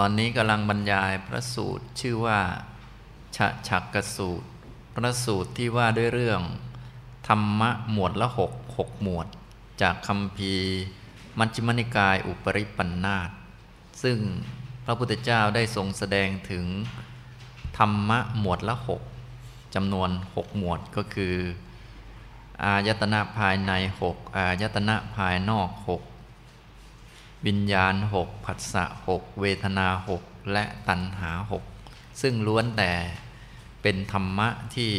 ตอนนี้กำลังบรรยายพระสูตรชื่อว่าชะฉักกสูตร พระสูตรที่ว่าด้วยเรื่อง ธรรมะหมวดละหกหกหมวด จากคำพีมัชฌิมนิกายอุปริปันธาตซึ่งพระพุทธเจ้าได้ทรงแสดงถึง ธรรมะหมวดละหกจำนวนหกหมวดก็คือ อายตนะภายในหกอายตนะภายนอกหก วิญญาณหกผัสสะหกเวทนาหกและตัณหาหกซึ่งล้วนแต่เป็นธรรมะที่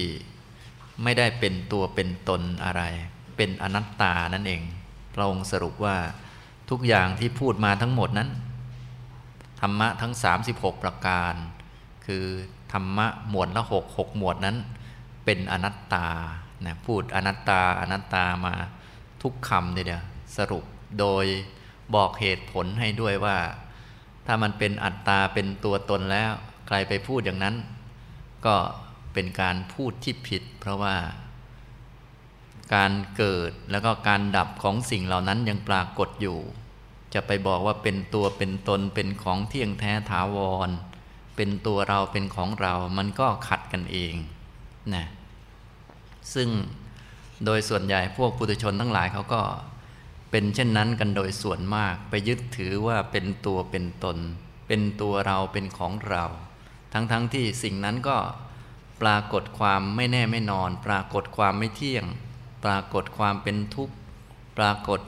ไม่ได้เป็นตัวเป็นตนอะไร เป็นอนัตตานั่นเอง พระองค์สรุปว่าทุกอย่างที่พูดมาทั้งหมดนั้น ธรรมะทั้ง 36 ประการ คือธรรมะหมวดละหกหกหมวดนั้น เป็นอนัตตานะพูดอนัตตาอนัตตามาทุกคำเดียวสรุปโดย บอกเหตุผลให้ด้วยว่า ถ้ามันเป็นอัตตาเป็นตัวตนแล้ว ใครไปพูดอย่างนั้น ก็เป็นการพูดที่ผิด เพราะว่า การเกิดแล้วก็การดับของสิ่งเหล่านั้นยังปรากฏอยู่ จะไปบอกว่าเป็นตัวเป็นตนเป็นของเที่ยงแท้ถาวร เป็นตัวเราเป็นของเรา มันก็ขัดกันเองนะซึ่งโดยส่วนใหญ่พวกปุถุชนทั้งหลายเขาก็ เป็นเช่นนั้นกันโดยส่วนมากไปยึดถือว่าเป็นตัวเป็นตน เป็นตัวเราเป็นของเรา ทั้งๆทที่สิ่งนั้นก็ปรากฏความไม่แน่ไม่นอน ปรากฏความไม่เที่ยง ปรากฏความเป็นทุกข์ ปรากฏ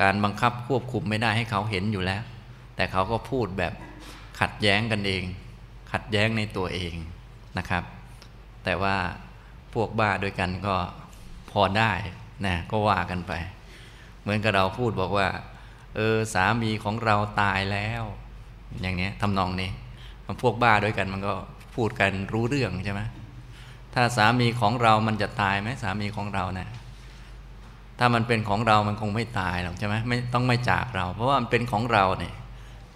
การบังคับควบคุมไม่ได้ให้เขาเห็นอยู่แล้ว แต่เขาก็พูดแบบขัดแย้งกันเอง ขัดแย้งในตัวเองนะครับ แต่ว่าพวกบ้าด้วยกันก็พอได้นะก็ว่ากันไป เหมือนกับเราพูดบอกว่า เออสามีของเราตายแล้ว อย่างนี้ทำนองนี้มันพวกบ้าด้วยกันมันก็พูดกันรู้เรื่องใช่ไหมถ้าสามีของเรามันจะตายไหมสามีของเราเนะี่ยถ้ามันเป็นของเรามันคงไม่ตายหรอกใช่ไหมไม่ต้องไม่จากเรา เพราะว่ามันเป็นของเราเนี่ย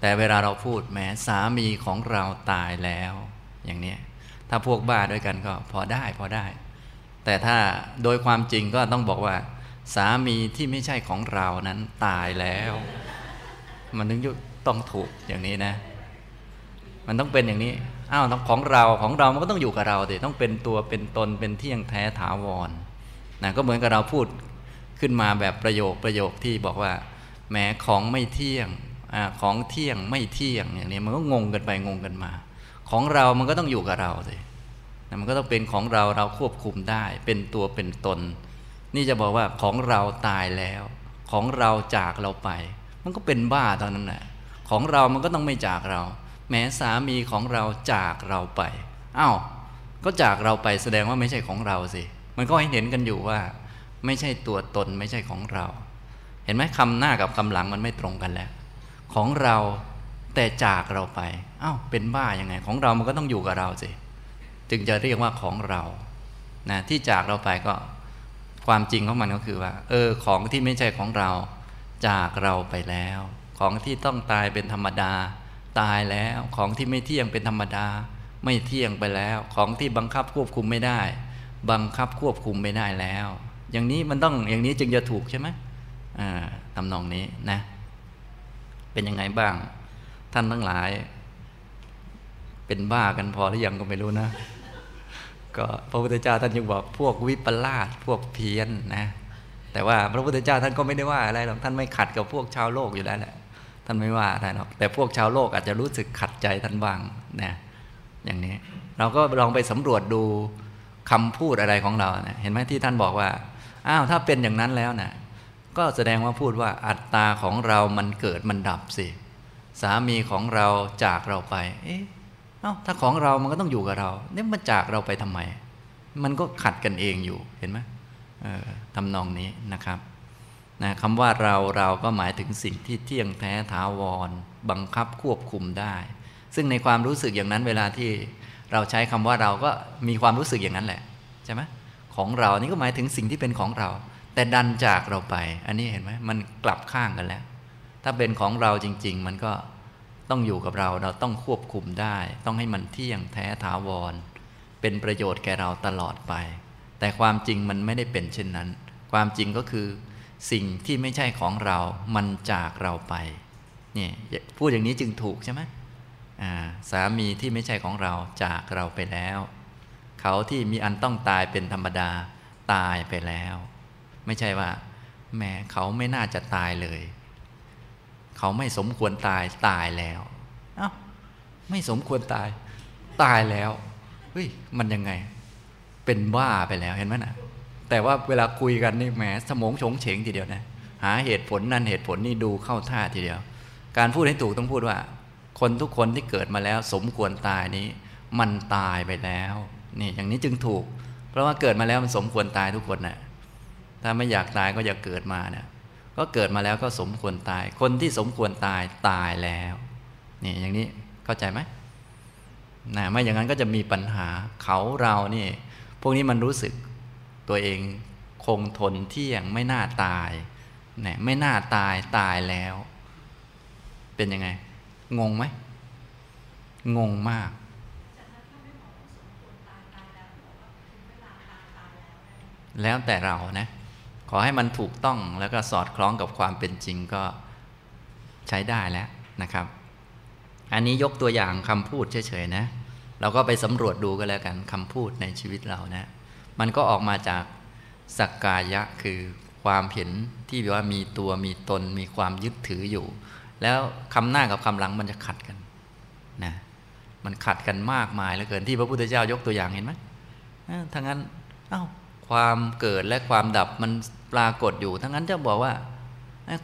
แต่เวลาเราพูดแหมสามีของเราตายแล้ว อย่างนี้ถ้าพวกบ้าด้วยกันก็พอได้พอได้ แต่ถ้าโดยความจริงก็ต้องบอกว่า สามีที่ไม่ใช่ของเรานั้นตายแล้ว มันถึงต้องถูกอย่างนี้นะ มันต้องเป็นอย่างนี้อ้าวของเราของเรามันก็ต้องอยู่กับเราดิต้องเป็นตัวเป็นตนเป็นเที่ยงแท้ถาวรนะก็เหมือนกับเราพูดขึ้นมาแบบประโยคประโยคที่บอกว่าแม้ของไม่เที่ยงอของเที่ยงไม่เที่ยงอย่างนี้มันก็งงกันไปงงกันมา ของเรามันก็ต้องอยู่กับเราสิมันก็ต้องเป็นของเราเราควบคุมได้ เป็นตัวเป็นตน นี่จะบอกว่าของเราตายแล้ว ของเราจากเราไป มันก็เป็นบ้าตอนนั้นแหละของเรามันก็ต้องไม่จากเรา แม้สามีของเราจากเราไปอา้าวก็จากเราไปแสดงว่าไม่ใช่ของเราสิ มันก็ให้เห็นกันอยู่ว่า ไม่ใช่ตัวตนไม่ใช่ของเรา เห็นไหมคำหน้ากับคำหลังมันไม่ตรงกันแล้ว ของเราแต่จากเราไปอา้าวเป็นบ้ายังไง ของเรามันก็ต้องอยู่กับเราสิ จึงจะเรียกว่าของเรานะที่จากเราไปก็ ความจริงของมันก็คือว่า เออ ของที่ไม่ใช่ของเราจากเราไปแล้ว ของที่ต้องตายเป็นธรรมดา ตายแล้วของที่ไม่เที่ยงเป็นธรรมดา ไม่เที่ยงไปแล้ว ของที่บังคับควบคุมไม่ได้ บังคับควบคุมไม่ได้แล้ว อย่างนี้มันต้องอย่างนี้จึงจะถูกใช่ไหมอ่าตำนองนี้นะ เป็นยังไงบ้าง ท่านทั้งหลาย เป็นบ้ากันพอหรือยังก็ไม่รู้นะ ก็พระพุทธเจ้าท่านยังบอกพวกวิปลาสพวกเพี้ยนนะ แต่ว่าพระพุทธเจ้าท่านก็ไม่ได้ว่าอะไรหรอกท่านไม่ขัดกับพวกชาวโลกอยู่แล้วแหละท่านไม่ว่าอะไรหรอกแต่พวกชาวโลกอาจจะรู้สึกขัดใจท่านบ้างนะอย่างนี้เราก็ลองไปสำรวจดูคำพูดอะไรของเราเนะเห็นไหมที่ท่านบอกว่าอ้าวถ้าเป็นอย่างนั้นแล้วนะก็แสดงว่าพูดว่าอัตตาของเรามันเกิดมันดับสิสามีของเราจากเราไป เอ๊ะ เอาถ้าของเรามันก็ต้องอยู่กับเราเนี่ยมันจากเราไปทำไม มันก็ขัดกันเองอยู่เห็นไหมทำนองนี้นะครับนะคำว่าเราเราก็หมายถึงสิ่งที่เที่ยงแท้ถาวร บังคับควบคุมได้ ซึ่งในความรู้สึกอย่างนั้นเวลาที่เราใช้คำว่าเราก็มีความรู้สึกอย่างนั้นแหละใช่ไหมของเรานี่ก็หมายถึงสิ่งที่เป็นของเรา แต่ดันจากเราไป อันนี้เห็นไหมมันกลับข้างกันแล้ว ถ้าเป็นของเราจริง ๆ มันก็ ต้องอยู่กับเราเราต้องควบคุมได้ ต้องให้มันเที่ยงแท้ถาวร เป็นประโยชน์แก่เราตลอดไป แต่ความจริงมันไม่ได้เป็นเช่นนั้น ความจริงก็คือ สิ่งที่ไม่ใช่ของเรา มันจากเราไปนี่พูดอย่างนี้จึงถูกใช่ไหมสามีที่ไม่ใช่ของเราจากเราไปแล้ว เขาที่มีอันต้องตายเป็นธรรมดาตายไปแล้ว ไม่ใช่ว่าแม้เขาไม่น่าจะตายเลย เขาไม่สมควรตายตายแล้วเอา้าไม่สมควรตาย ตายแล้วเฮ้ยมันยังไง เป็นบ้าไปแล้วเห็นไหมนะแต่ว่าเวลาคุยกันนี่แหมสมองฉงเฉงทีเดียวนะหาเหตุผลนั่นเหตุผลนี่ดูเข้าท่าทีเดียว การพูดให้ถูกต้องพูดว่า คนทุกคนที่เกิดมาแล้ว สมควรตายนี้ มันตายไปแล้วนี่อย่างนี้จึงถูก เพราะว่าเกิดมาแล้วมันสมควรตายทุกคนนะ่ะถ้าไม่อยากตายก็อย่าเกิดมาเนะ ก็เกิดมาแล้วก็สมควรตาย คนที่สมควรตายตายแล้วนี่อย่างนี้เข้าใจไหมนะไม่อย่างนั้นก็จะมีปัญหาเขาเรานี่พวกนี้มันรู้สึกตัวเองคงทนเที่ยงไม่น่าตายนี่ไม่น่าตายตายแล้ว เป็นยังไง งงไหมงงมากแล้วแต่เรานะ ขอให้มันถูกต้องแล้วก็สอดคล้องกับความเป็นจริงก็ใช้ได้แล้วนะครับ อันนี้ยกตัวอย่างคำพูดเฉยๆนะ เราก็ไปสำรวจดูกันแล้วกันคำพูดในชีวิตเรานะ มันก็ออกมาจากสักกายะคือความเห็นที่ว่ามีตัวมีตนมีความยึดถืออยู่ แล้วคำหน้ากับคำหลังมันจะขัดกันนะมันขัดกันมากมายเหลือเกินที่พระพุทธเจ้ายกตัวอย่างเห็นไหมทั้งนั้นเอา้าความเกิดและความดับมัน ปรากฏอยู่ ทั้งนั้นจะบอกว่า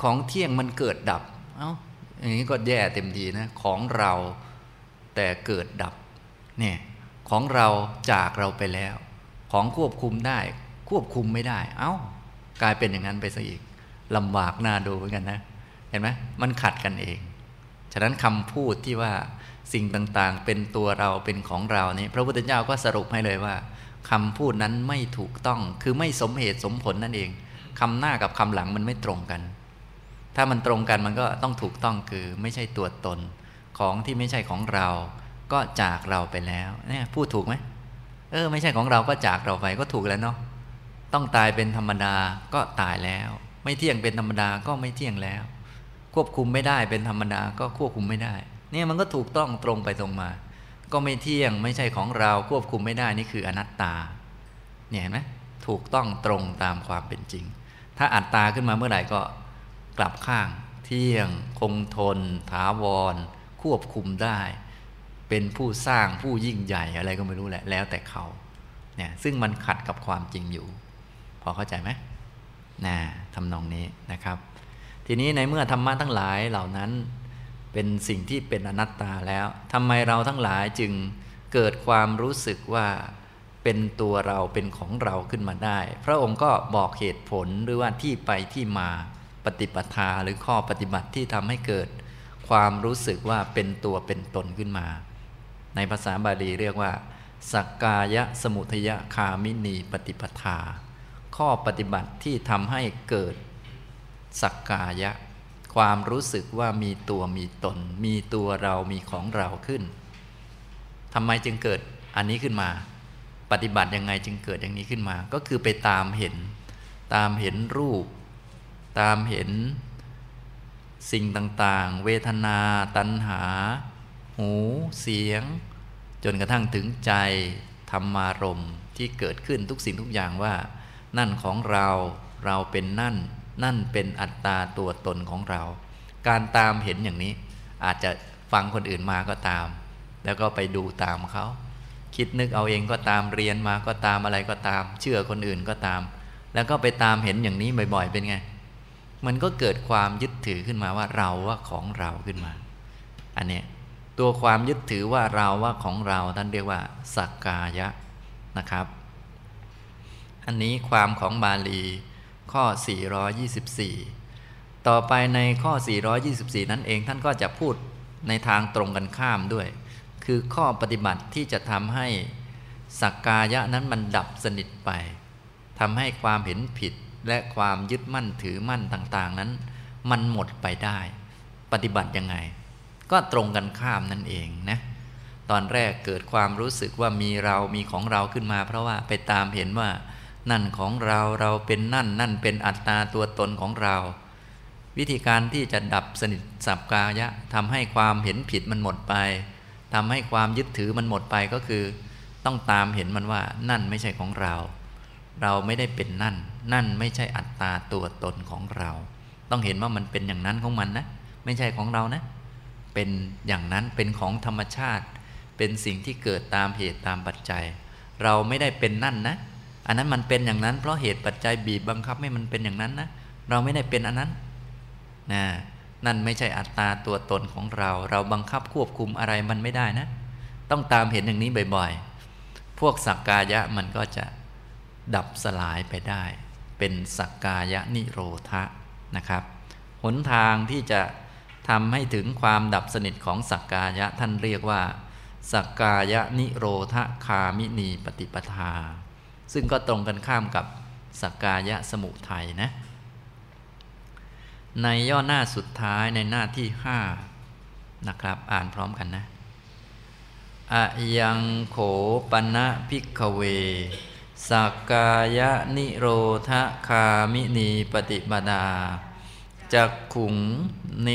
ของเที่ยงมันเกิดดับ เอา้าอย่างนี้ก็แย่เต็มทีนะของเราแต่เกิดดับเนี่ยของเราจากเราไปแล้ว ของควบคุมได้ ควบคุมไม่ได้ เอา้ากลายเป็นอย่างนั้นไปซะอีกลำบากน่าดูเหมือนกันนะ เห็นไหมมันขัดกันเอง ฉะนั้นคำพูดที่ว่าสิ่งต่างๆ เป็นตัวเราเป็นของเรานี่พระพุทธเจ้าก็สรุปให้เลยว่าคำพูดนั้นไม่ถูกต้องคือไม่สมเหตุสมผลนั่นเอง คำหน้ากับคำหลังมันไม่ตรงกัน ถ้ามันตรงกันมันก็ต้องถูกต้องคือไม่ใช่ตัวตนของที่ไม่ใช่ของเรา ก็จากเราไปแล้วเนี่ยพูดถูกไหมเออ ไม่ใช่ของเราก็จากเราไปก็ถูกแล้วเนาะต้องตายเป็นธรรมดาก็ตายแล้ว ไม่เที่ยงเป็นธรรมดาก็ไม่เที่ยงแล้ว ควบคุมไม่ได้เป็นธรรมดาก็ควบคุมไม่ได้ เนี่ยมันก็ถูกต้องตรงไปตรงมา ก็ไม่เที่ยงไม่ใช่ของเราควบคุมไม่ได้นี่คืออนัตตา เนี่ยเห็นไหมถูกต้องตรงตามความเป็นจริง ถ้าอัตตาขึ้นมาเมื่อไหร่ก็กลับข้าง เที่ยง คงทน ถาวร ควบคุมได้ เป็นผู้สร้างผู้ยิ่งใหญ่อะไรก็ไม่รู้แหละแล้วแต่เขาเนี่ยซึ่งมันขัดกับความจริงอยู่ พอเข้าใจไหมนะทำนองนี้นะครับ ทีนี้ในเมื่อธรรมะทั้งหลายเหล่านั้นเป็นสิ่งที่เป็นอนัตตาแล้วทำไมเราทั้งหลายจึงเกิดความรู้สึกว่า เป็นตัวเราเป็นของเราขึ้นมาได้ พระองค์ก็บอกเหตุผลหรือว่าที่ไปที่มาปฏิปทาหรือข้อปฏิบัติที่ทำให้เกิด ความรู้สึกว่าเป็นตัวเป็นตนขึ้นมา ในภาษาบาลีเรียกว่า สักกายะสมุทยคามินีปฏิปทา ข้อปฏิบัติที่ทำให้เกิด สักกายะ ความรู้สึกว่ามีตัวมีตน มีตัวเรามีของเราขึ้นทำไมจึงเกิดอันนี้ขึ้นมา ปฏิบัติยังไงจึงเกิดอย่างนี้ขึ้นมา ก็คือไปตามเห็น ตามเห็นรูป ตามเห็นสิ่งต่างๆ เวทนา ตัณหา หู เสียง จนกระทั่งถึงใจธรรมารมที่เกิดขึ้นทุกสิ่งทุกอย่างว่า นั่นของเราเราเป็นนั่น นั่นเป็นอัตตาตัวตนของเรา การตามเห็นอย่างนี้ อาจจะฟังคนอื่นมาก็ตาม แล้วก็ไปดูตามเขา คิดนึกเอาเองก็ตามเรียนมาก็ตามอะไรก็ตาม เชื่อคนอื่นก็ตาม แล้วก็ไปตามเห็นอย่างนี้บ่อยๆ เป็นไง มันก็เกิดความยึดถือขึ้นมาว่าเราว่าของเราขึ้นมา อันนี้ตัวความยึดถือว่าเราว่าของเราท่านเรียกว่า สักกายะนะครับ อันนี้ความของบาลีข้อ 424 ต่อไปในข้อ 424 นั้นเองท่านก็จะพูดในทางตรงกันข้ามด้วย คือข้อปฏิบัติที่จะทำให้สักกายะนั้นมันดับสนิทไปทำให้ความเห็นผิดและความยึดมั่นถือมั่นต่างๆนั้น มันหมดไปได้ ปฏิบัติยังไง ก็ตรงกันข้ามนั่นเองนะตอนแรกเกิดความรู้สึกว่ามีเรามีของเราขึ้นมา เพราะว่าไปตามเห็นว่า นั่นของเราเราเป็นนั่น นั่นเป็นอัตตาตัวตนของเรา วิธีการที่จะดับสนิทสับกายะทำให้ความเห็นผิดมันหมดไป ทำให้ความยึดถือมันหมดไปก็คือ ต้องตามเห็นมันว่านั่นไม่ใช่ของเรา เราไม่ได้เป็นนั่น นั่นไม่ใช่อัตตาตัวตนของเรา ต้องเห็นว่ามันเป็นอย่างนั้นของมันนะ ไม่ใช่ของเรานะ เป็นอย่างนั้นเป็นของธรรมชาติ เป็นสิ่งที่เกิดตามเหตุตามปัจจัย เราไม่ได้เป็นนั่นนะ อันนั้นมันเป็นอย่างนั้นเพราะเหตุปัจจัยบีบบังคับให้มันเป็นอย่างนั้นนะเราไม่ได้เป็นอันนั้นนะ นั่นไม่ใช่อัตตาตัวตนของเรา เราบังคับควบคุมอะไรมันไม่ได้นะ ต้องตามเห็นอย่างนี้บ่อยๆ พวกสักกายะมันก็จะดับสลายไปได้ เป็นสักกายะนิโรธะนะครับหนทางที่จะทำให้ถึงความดับสนิทของสักกายะท่านเรียกว่า สักกายะนิโรธคามินีปฏิปทา ซึ่งก็ตรงกันข้ามกับสักกายะสมุทัยนะ ในย่อหน้าสุดท้ายในหน้าที่ห้านะครับ อ่านพร้อมกันนะอะยังโขปณะพิกเว สักกายะนิโรธคามินีปฏิบดาจักขุงเน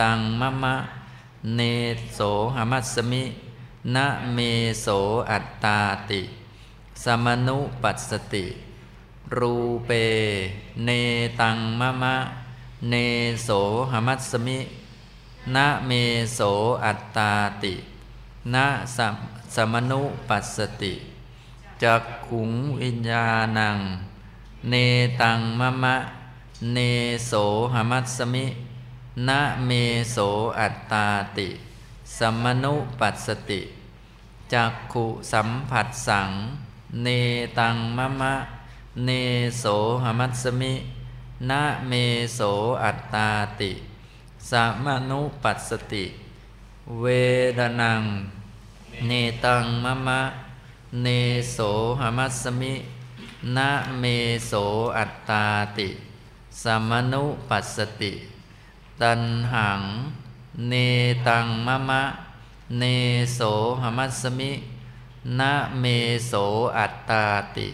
ตังมะมะ เนโสหมัสมินะเมโสอัตตาติ สมนุปัสสติ รูเป เนตังมะมะ เนโสหมัสมินะเมโสอัตตาตินะสสมนุปัสสติจักขุงวิญญาณัง เนตังมะมะ เนโสหมัสมินะเมโสอัตตาติ สมนุปัสสติจักขุสัมผัสสัง เนตังมะมะ เนโสหมัสมิ นะเมโสอัตตาติสมนุปัสสติ เวดนัง เนตังมะมะ เนโสหมัสมินะเมโสอัตตาติสมนุปัสสติ ตันหัง เนตังมะมะ เนโสหมัสมินะเมโสอัตตาติ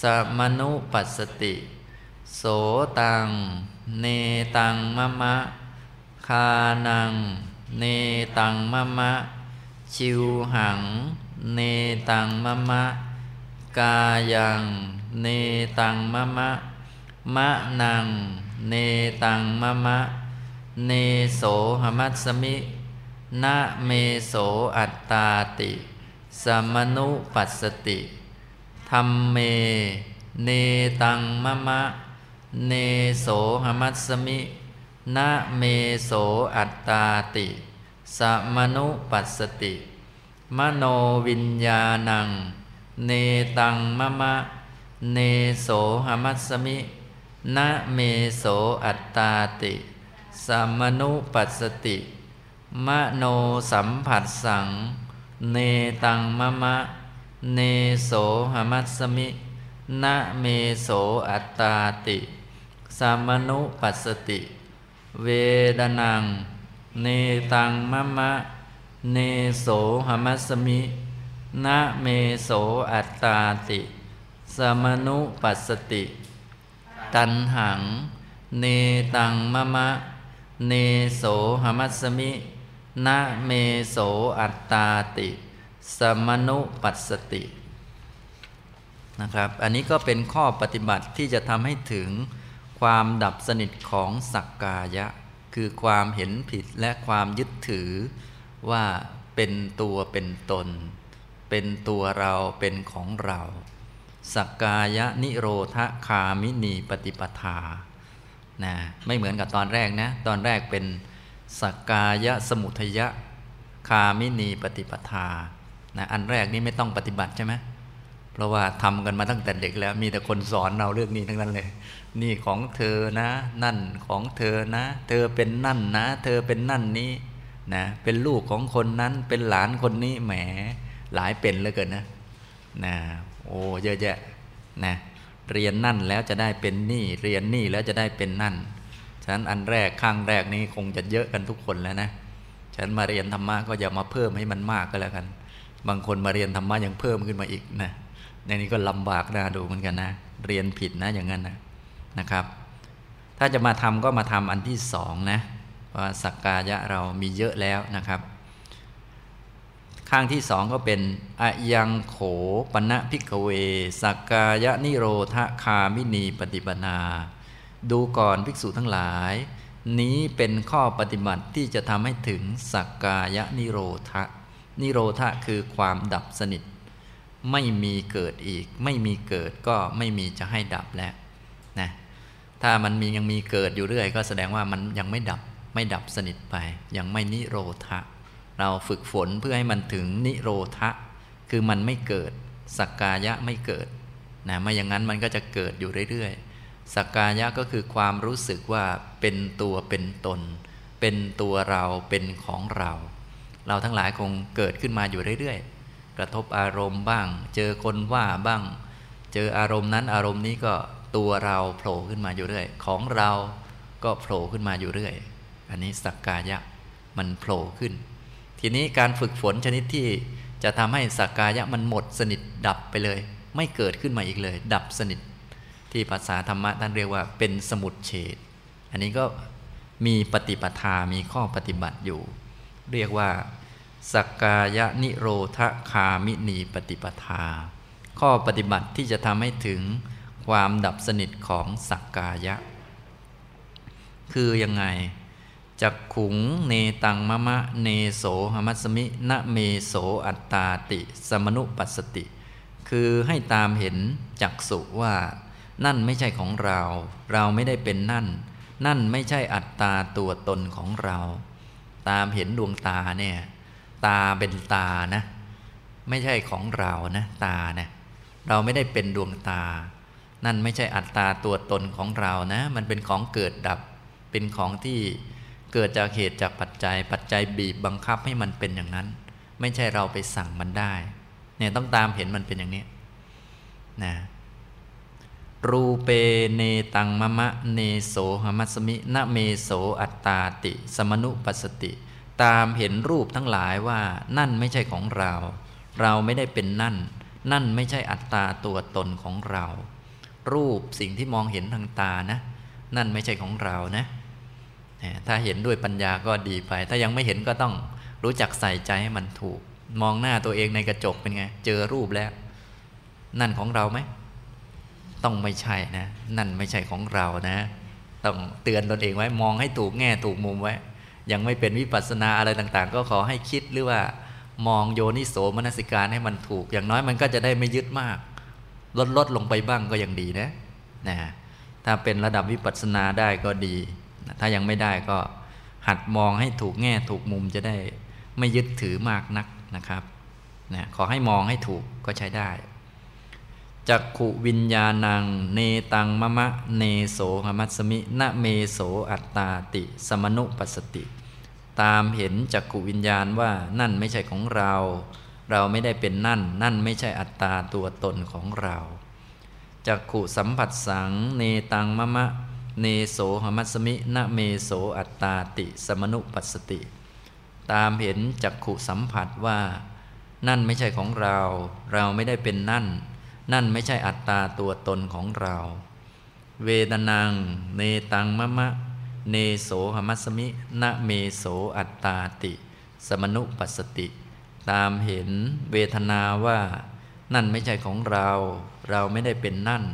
สมนุปัสสติ โสตัง เนตังมะมะ คานัง เนตังมะมะ ชิวหัง เนตังมะมะ กายัง เนตังมะมะ มะนัง เนตังมะมะ เนโสหมัสมินะเมโสอัตตาติ สมนุปัสสติธรรมเม เนตังมะมะ เนโสหมัสมินะเมโสอัตตาติสมนุปัสสติ มโนวิญญาณัง เนตังมะมะ เนโสหมัสมินะเมโสอัตตาติสมนุปัสสติ มโนสัมผัสสัง เนตังมะมะ เนโสหมัสมินะเมโสอัตตาติ สามนุปัสสติ เวดนัง เนตังมะมะ เนโสหมัสมินะเมโสอัตตาติ สมนุปัสสติ ตันหัง เนตังมะมะ เนโสหมัสมินะเมโสอัตตาติ สมนุปัสสตินะครับ อันนี้ก็เป็นข้อปฏิบัติที่จะทำให้ถึง ความดับสนิทของสักกายะ คือความเห็นผิดและความยึดถือ ว่าเป็นตัวเป็นตน เป็นตัวเราเป็นของเรา สักกายะนิโรธคามินีปฏิปทานะไม่เหมือนกับตอนแรกนะ ตอนแรกเป็นสักกายะสมุทยะคามินีปฏิปทานะอันแรกนี้ไม่ต้องปฏิบัติใช่ไหมเพราะว่าทำกันมาตั้งแต่เด็กแล้วมีแต่คนสอนเราเรื่องนี้ทั้งนั้นเลย นี่ของเธอนะ นั่นของเธอนะ เธอเป็นนั่นนะ เธอเป็นนั่นนี้นะเป็นลูกของคนนั้นเป็นหลานคนนี้แหมหลายเป็นเหลยเกินนะนะโอ้เยอะแยะนะเรียนนั่นแล้วจะได้เป็นนี่เรียนนี่แล้วจะได้เป็นนั่นฉะนั้นอันแรกข้างแรกนี้คงจะเยอะกันทุกคนแล้วนะฉะนั้นมาเรียนธรรมะก็อย่ามาเพิ่มให้มันมากก็แล้วกัน บางคนมาเรียนธรรมะยังเพิ่มขึ้นมาอีกนะในนี้ก็ลำบากน่าดูเหมือนกันนะ เรียนผิดนะอย่างนั้นนะ นะครับ ถ้าจะมาทำก็มาทำอันที่สองนะว่าสักกายะเรามีเยอะแล้วนะครับ ข้างที่สองก็เป็นอะยังโขปณะพิกเว สักกายนิโรธคามินีปฏิปนา ดูก่อนภิกษุทั้งหลาย นี้เป็นข้อปฏิบัติที่จะทำให้ถึงสักกายนิโรธนิโรธคือความดับสนิท ไม่มีเกิดอีก ไม่มีเกิดก็ไม่มีจะให้ดับแล้ว ถ้ามันมียังมีเกิดอยู่เรื่อย ก็แสดงว่ามันยังไม่ดับไม่ดับสนิทไป ยังไม่นิโรธะ เราฝึกฝนเพื่อให้มันถึงนิโรธะ คือมันไม่เกิดสักกายะไม่เกิดนะไม่อย่างนั้นมันก็จะเกิดอยู่เรื่อยๆสักกายะก็คือความรู้สึกว่าเป็นตัวเป็นตน เป็นตัวเราเป็นของเรา เราทั้งหลายคงเกิดขึ้นมาอยู่เรื่อยๆ กระทบอารมณ์บ้าง เจอคนว่าบ้าง เจออารมณ์นั้นอารมณ์นี้ก็ ตัวเราโผล่ขึ้นมาอยู่เรื่อย ของเราก็โผล่ขึ้นมาอยู่เรื่อย อันนี้สักกายะมันโผล่ขึ้น ทีนี้การฝึกฝนชนิดที่จะทำให้สักกายะมันหมดสนิทดับไปเลย ไม่เกิดขึ้นมาอีกเลย ดับสนิท ที่ภาษาธรรมะท่านเรียกว่าเป็นสมุดเฉดอันนี้ก็มีปฏิปทา มีข้อปฏิบัติอยู่ เรียกว่าสักกายะนิโรธคามินีปฏิปทา ข้อปฏิบัติที่จะทำให้ถึง ความดับสนิทของสักกายะ คือยังไงจักขุงเนตังมะมะเนโสหมัสมิณเมโสอัตตาติ สมนุปัสสติ คือให้ตามเห็นจักสุว่า นั่นไม่ใช่ของเรา เราไม่ได้เป็นนั่น นั่นไม่ใช่อัตตาตัวตนของเรา ตามเห็นดวงตาเนี่ยตาเป็นตานะ ไม่ใช่ของเรานะตานะเราไม่ได้เป็นดวงตา นั่นไม่ใช่อัตตาตัวตนของเรานะ มันเป็นของเกิดดับ เป็นของที่เกิดจากเหตุจากปัจจัย ปัจจัยบีบบังคับให้มันเป็นอย่างนั้น ไม่ใช่เราไปสั่งมันได้ เนี่ยต้องตามเห็นมันเป็นอย่างนี้นะรูเปเนตังมะมะเนโสหมัสมิณเมโสอัตตาติ สมนุปัสติ ตามเห็นรูปทั้งหลายว่านั่นไม่ใช่ของเรา เราไม่ได้เป็นนั่น นั่นไม่ใช่อัตตาตัวตนของเรา รูปสิ่งที่มองเห็นทางตานะ นั่นไม่ใช่ของเรานะ ถ้าเห็นด้วยปัญญาก็ดีไป ถ้ายังไม่เห็นก็ต้องรู้จักใส่ใจให้มันถูก มองหน้าตัวเองในกระจกเป็นไง เจอรูปแล้ว นั่นของเราไหม ต้องไม่ใช่นะ นั่นไม่ใช่ของเรานะ ต้องเตือนตนเองไว้ มองให้ถูกแง่ถูกมุมไว้ ยังไม่เป็นวิปัสสนาอะไรต่างๆ ก็ขอให้คิดหรือว่ามองโยนิโสมนสิการให้มันถูก อย่างน้อยมันก็จะได้ไม่ยึดมาก ลดลดลงไปบ้างก็ยังดีนะนะถ้าเป็นระดับวิปัสสนาได้ก็ดี ถ้ายังไม่ได้ก็หัดมองให้ถูกแง่ถูกมุมจะได้ไม่ยึดถือมากนักนะครับนะขอให้มองให้ถูกก็ใช้ได้จักขุวิญญาณัง เนตังมะมะ เนโสหมัสมิณเมโสอัตตาติ สมนุปัสติ ตามเห็นจักขุวิญญาณว่านั่นไม่ใช่ของเรา เราไม่ได้เป็นนั่น นั่นไม่ใช่อัตตาตัวตนของเราจักขุสัมผัสสัง เนตังมะมะ เนโสหมัสมิณเมโสอัตตาติ สมนุปัสติ ตามเห็นจักขุสัมผัสว่า นั่นไม่ใช่ของเรา เราไม่ได้เป็นนั่น นั่นไม่ใช่อัตตาตัวตนของเรา เวดนัง เนตังมะมะ เนโสหมัสมิณเมโสอัตตาติ สมนุปัสติ ตามเห็นเวทนาว่านั่นไม่ใช่ของเรา เราไม่ได้เป็นนั่น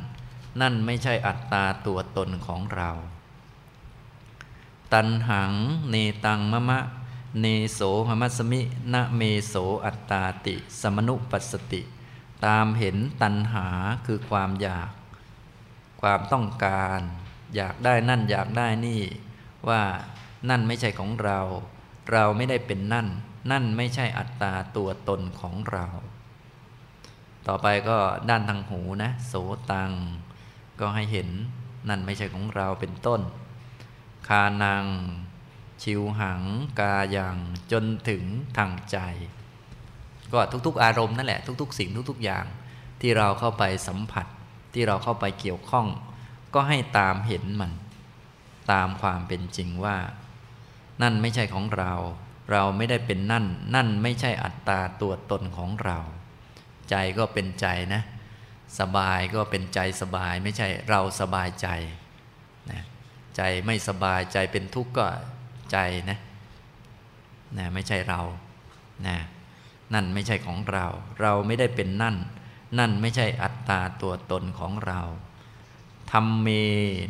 นั่นไม่ใช่อัตตาตัวตนของเรา ตันหังเนตังมะมะ เนโสหมัสมิณเมโสอัตตาติ สมนุปัสติ ตามเห็นตันหาคือความอยาก ความต้องการ อยากได้นั่นอยากได้นี่ ว่านั่นไม่ใช่ของเรา เราไม่ได้เป็นนั่น นั่นไม่ใช่อัตตาตัวตนของเรา ต่อไปก็ด้านทางหูนะ โสตัง ก็ให้เห็นนั่นไม่ใช่ของเราเป็นต้น คานัง ชิวหัง กายังจนถึงทางใจ ก็ทุกๆ อารมณ์นั่นแหละ ทุก ๆ สิ่งทุก ๆ อย่าง ที่เราเข้าไปสัมผัส ที่เราเข้าไปเกี่ยวข้อง ก็ให้ตามเห็นมัน ตามความเป็นจริงว่า นั่นไม่ใช่ของเรา เราไม่ได้เป็นนั่น นั่นไม่ใช่อัตตาตัวตนของเรา ใจก็เป็นใจนะ สบายก็เป็นใจสบาย ไม่ใช่เราสบายใจนะใจไม่สบายใจเป็นทุกข์ก็ใจนะนะไม่ใช่เรานะนั่นไม่ใช่ของเรา เราไม่ได้เป็นนั่น นั่นไม่ใช่อัตตาตัวตนของเรา ธรรมเม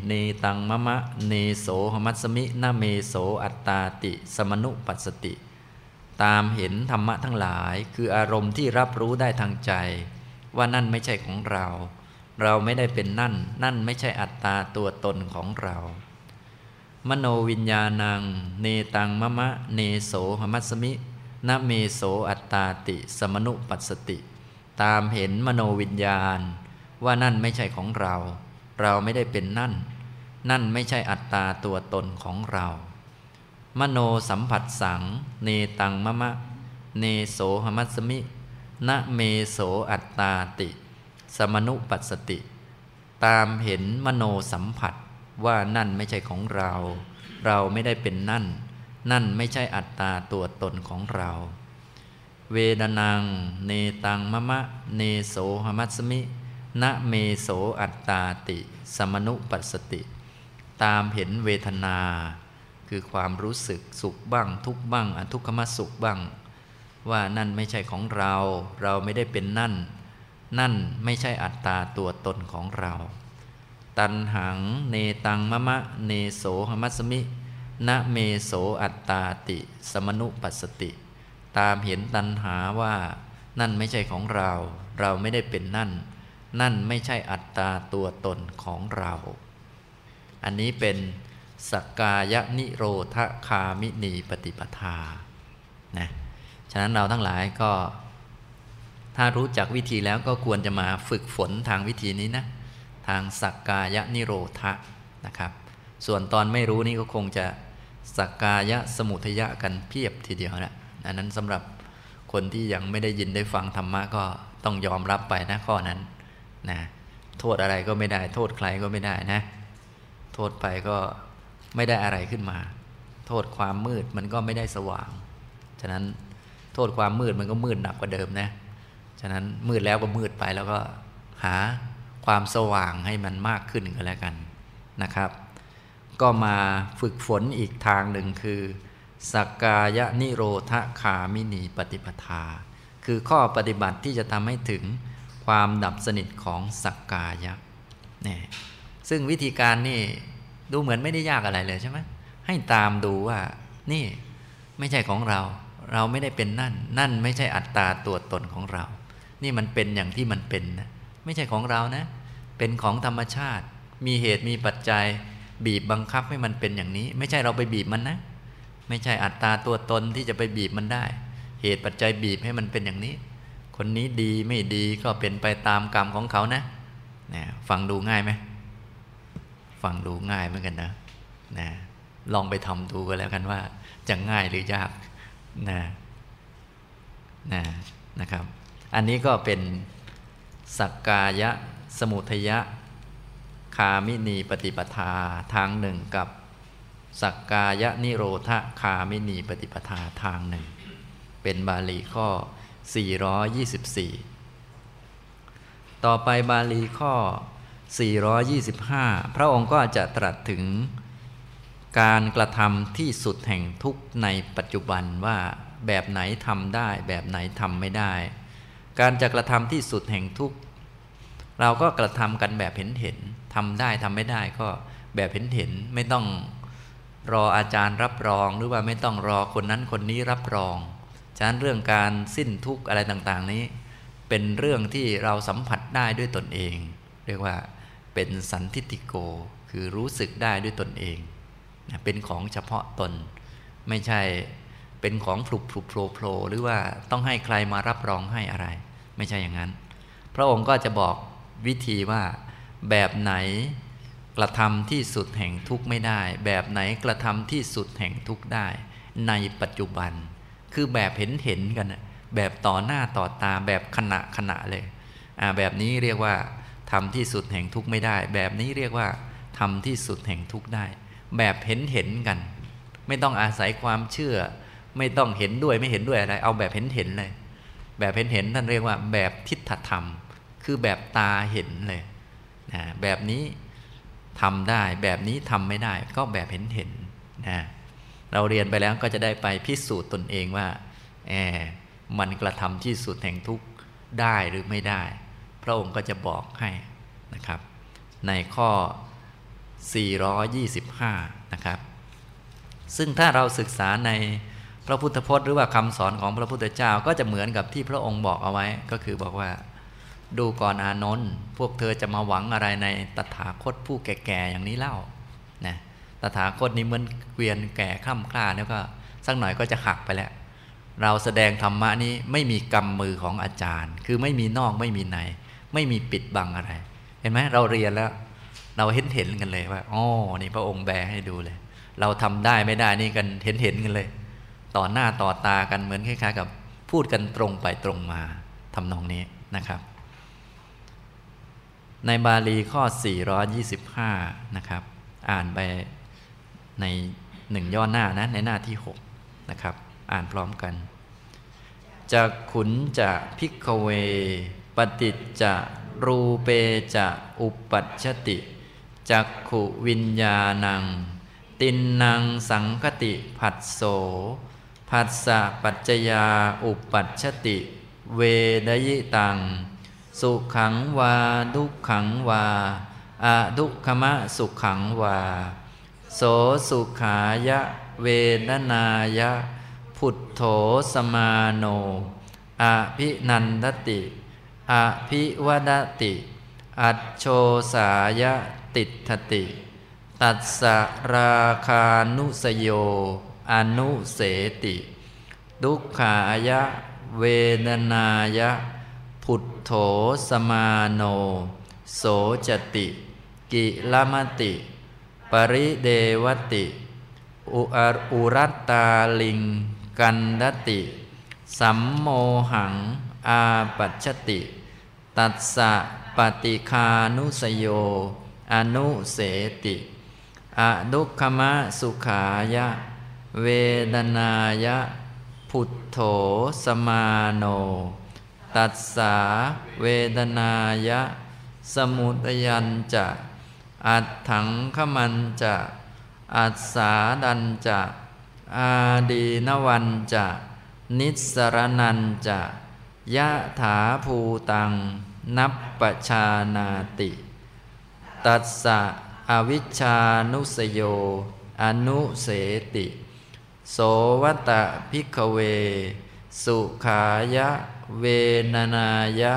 เนตังมะมะ เนโสหะมัสมินะเมโสอัตตาติ สมนุปัสสติ ตามเห็นธรรมะทั้งหลาย คืออารมณ์ที่รับรู้ได้ทางใจ ว่านั่นไม่ใช่ของเรา เราไม่ได้เป็นนั่น นั่นไม่ใช่อัตตาตัวตนของเรา มโนวิญญาณัง เนตังมะมะ เนโสหะมัสมินะเมโสอัตตาติ สมนุปัสสติ ตามเห็นมโนวิญญาณ ว่านั่นไม่ใช่ของเรา เราไม่ได้เป็นนั่น นั่นไม่ใช่อัตตาตัวตนของเรา มโนสัมผัสสัง เนตังมะมะ เนโสหมัสมินะเมโสอัตตาติ สมนุปัสสติ ตามเห็นมโนสัมผัสว่านั่นไม่ใช่ของเรา เราไม่ได้เป็นนั่น นั่นไม่ใช่อัตตาตัวตนของเรา เวดนัง เนตังมะมะ เนโสหมัสมิ ณเมโสอัตตาติ สมนุปัสสติ ตามเห็นเวทนา คือความรู้สึกสุขบ้าง ทุกบ้างอทุกขมสุขบ้าง ว่านั่นไม่ใช่ของเรา เราไม่ได้เป็นนั่น นั่นไม่ใช่อัตตาตัวตนของเรา ตันหังเนตังมะมะเนโสหมัสมิณเมโสอัตตาติ สมนุปัสสติ ตามเห็นตันหาว่า นั่นไม่ใช่ของเรา เราไม่ได้เป็นนั่น นั่นไม่ใช่อัตตาตัวตนของเรา อันนี้เป็นสกกายนิโรธคามินีปฏิปทา นะ ฉะนั้นเราทั้งหลายก็ ถ้ารู้จักวิธีแล้วก็ควรจะมาฝึกฝนทางวิธีนี้นะ ทางสักกายนิโรธะนะครับ ส่วนตอนไม่รู้นี่ก็คงจะสักกายสมุทยะกันเพียบทีเดียวนะอันนั้นสำหรับคนที่ยังไม่ได้ยินได้ฟังธรรมะก็ต้องยอมรับไปนะข้อนั้น นะโทษอะไรก็ไม่ได้ โทษใครก็ไม่ได้นะ โทษไปก็ไม่ได้อะไรขึ้นมา โทษความมืดมันก็ไม่ได้สว่าง ฉะนั้นโทษความมืดมันก็มืดหนักกว่าเดิมนะ ฉะนั้นมืดแล้วก็มืดไปแล้วก็หาความสว่างให้มันมากขึ้นก็แล้วกันนะครับ ก็มาฝึกฝนอีกทางหนึ่งคือสักกายนิโรธคามินีปฏิปทา คือข้อปฏิบัติที่จะทำให้ถึง ความดับสนิทของสักกายะนี่ซึ่งวิธีการนี่ดูเหมือนไม่ได้ยากอะไรเลยใช่ไหมให้ตามดูว่านี่ไม่ใช่ของเรา เราไม่ได้เป็นนั่น นั่นไม่ใช่อัตตาตัวตนของเรา นี่มันเป็นอย่างที่มันเป็นนะไม่ใช่ของเรานะ เป็นของธรรมชาติ มีเหตุมีปัจจัย บีบบังคับให้มันเป็นอย่างนี้ ไม่ใช่เราไปบีบมันนะ ไม่ใช่อัตตาตัวตนที่จะไปบีบมันได้ เหตุปัจจัยบีบให้มันเป็นอย่างนี้ คนนี้ดีไม่ดีก็เป็นไปตามกรรมของเขานะนะฟังดูง่ายไหมฟังดูง่ายเหมือนกันนะนะลองไปทำดูกันแล้วกันว่า จะง่ายหรือยากนะนะนะครับ อันนี้ก็เป็นสักกายะสมุทยะ คามินีปฏิปทาทางหนึ่งกับสักกายะนิโรธคามินีปฏิปทาทางหนึ่ง เป็นบาลีข้อ 424 ต่อไปบาลีข้อ 425 พระองค์ก็จะตรัสถึงการกระทำที่สุดแห่งทุกในปัจจุบันว่าแบบไหนทำได้แบบไหนทำไม่ได้ การจะกระทำที่สุดแห่งทุกเราก็กระทำกันแบบเห็นเห็นทำได้ทำไม่ได้ก็แบบเห็นเห็นไม่ต้องรออาจารย์รับรองหรือว่าไม่ต้องรอคนนั้นคนนี้รับรอง ฉะนั้นเรื่องการสิ้นทุกข์อะไรต่างๆ นี้ เป็นเรื่องที่เราสัมผัสได้ด้วยตนเอง เรียกว่าเป็นสันทิติโกคือรู้สึกได้ด้วยตนเอง เป็นของเฉพาะตน ไม่ใช่เป็นของฟลุกฟลุกโผล่โผล่หรือว่าต้องให้ใครมารับรองให้อะไร ไม่ใช่อย่างนั้น พระองค์ก็จะบอกวิธีว่าแบบไหนกระทำที่สุดแห่งทุกข์ไม่ได้ แบบไหนกระทำที่สุดแห่งทุกข์ได้ ในปัจจุบัน คือแบบเห็นเห็นกันแบบต่อหน้าต่อตาแบบขณะขณะเลยแบบนี้เรียกว่าทำที่สุดแห่งทุกข์ไม่ได้ แบบนี้เรียกว่าทำที่สุดแห่งทุกข์ได้ แบบเห็นเห็นกัน ไม่ต้องอาศัยความเชื่อ ไม่ต้องเห็นด้วยไม่เห็นด้วยอะไร เอาแบบเห็นเห็นเลย แบบเห็นเห็นท่านเรียกว่า แบบทิฏฐธรรม คือแบบตาเห็นเลยนะแบบนี้ทำได้ แบบนี้ทำไม่ได้ ก็แบบเห็นเห็นนะ เราเรียนไปแล้วก็จะได้ไปพิสูจน์ตนเองว่าแอมันกระทำที่สุดแห่งทุกข์ได้หรือไม่ได้ พระองค์ก็จะบอกให้นะครับ ในข้อ 425 นะครับ ซึ่งถ้าเราศึกษาในพระพุทธพจน์หรือว่าคำสอนของพระพุทธเจ้าก็จะเหมือนกับที่พระองค์บอกเอาไว้ ก็คือบอกว่า ดูก่อนอานนท์พวกเธอจะมาหวังอะไรในตถาคตผู้แก่ๆอย่างนี้เล่านะ ตถาคตนี้เหมือนเกวียนแก่ข้ามคล้าแล้วก็สักหน่อยก็จะหักไปแล้ว เราแสดงธรรมะนี้ไม่มีกรรมมือของอาจารย์ คือไม่มีนอกไม่มีใน ไม่มีปิดบังอะไร เห็นไหมเราเรียนแล้ว เราเห็นเห็นกันเลยว่าอ๋อนี่พระองค์แบให้ดูเลย เราทำได้ไม่ได้นี่กันเห็นเห็นกันเลย ต่อหน้าต่อตากันเหมือนคล้ายๆกับพูดกันตรงไปตรงมาทำนองนี้นะครับ ในบาลีข้อ 425 นะครับ อ่านไป ในหนึ่งย่อหน้านะในหน้าที่ 6 นะครับ อ่านพร้อมกันจะขุนจะพิกเว ปฏิจจะรูเปจะอุปัชติจักขุวิญญาณัง ตินนางสังคติผัสโสผัสสะปัจจยาอุปัชติ เวดยิตัง สุขังวา ดุขังวาอาดุขมะสุขังวา โสสุขายะ เวดนายะ พุทโธสมาโนอภินันทติอภิวดติ อัจโชสายะติทติ ตัสสราคานุสโย อนุเสติ ดุขายะ เวดนายะ พุทโธสมาโน โสจติ กิลมติ ปริเดวติอุรัตตาลิง กันดติ สัมโมหัง อาปัชติ ตัสสะปฏิคานุสโย อนุเสติอดุขมะสุขายะ เวดนายะ พุทโธสมาโน ตัสสาเวดนายะ สมุตยันจะ อัตถังขมันจะอัสสาดันจะอาดีนวันจะนิสรนันจะยะถาภูตัง นับปชานาติ ตัสสะอวิชานุสโย อนุเสติ โสวตะพิกเว สุขายะ เวนนายะ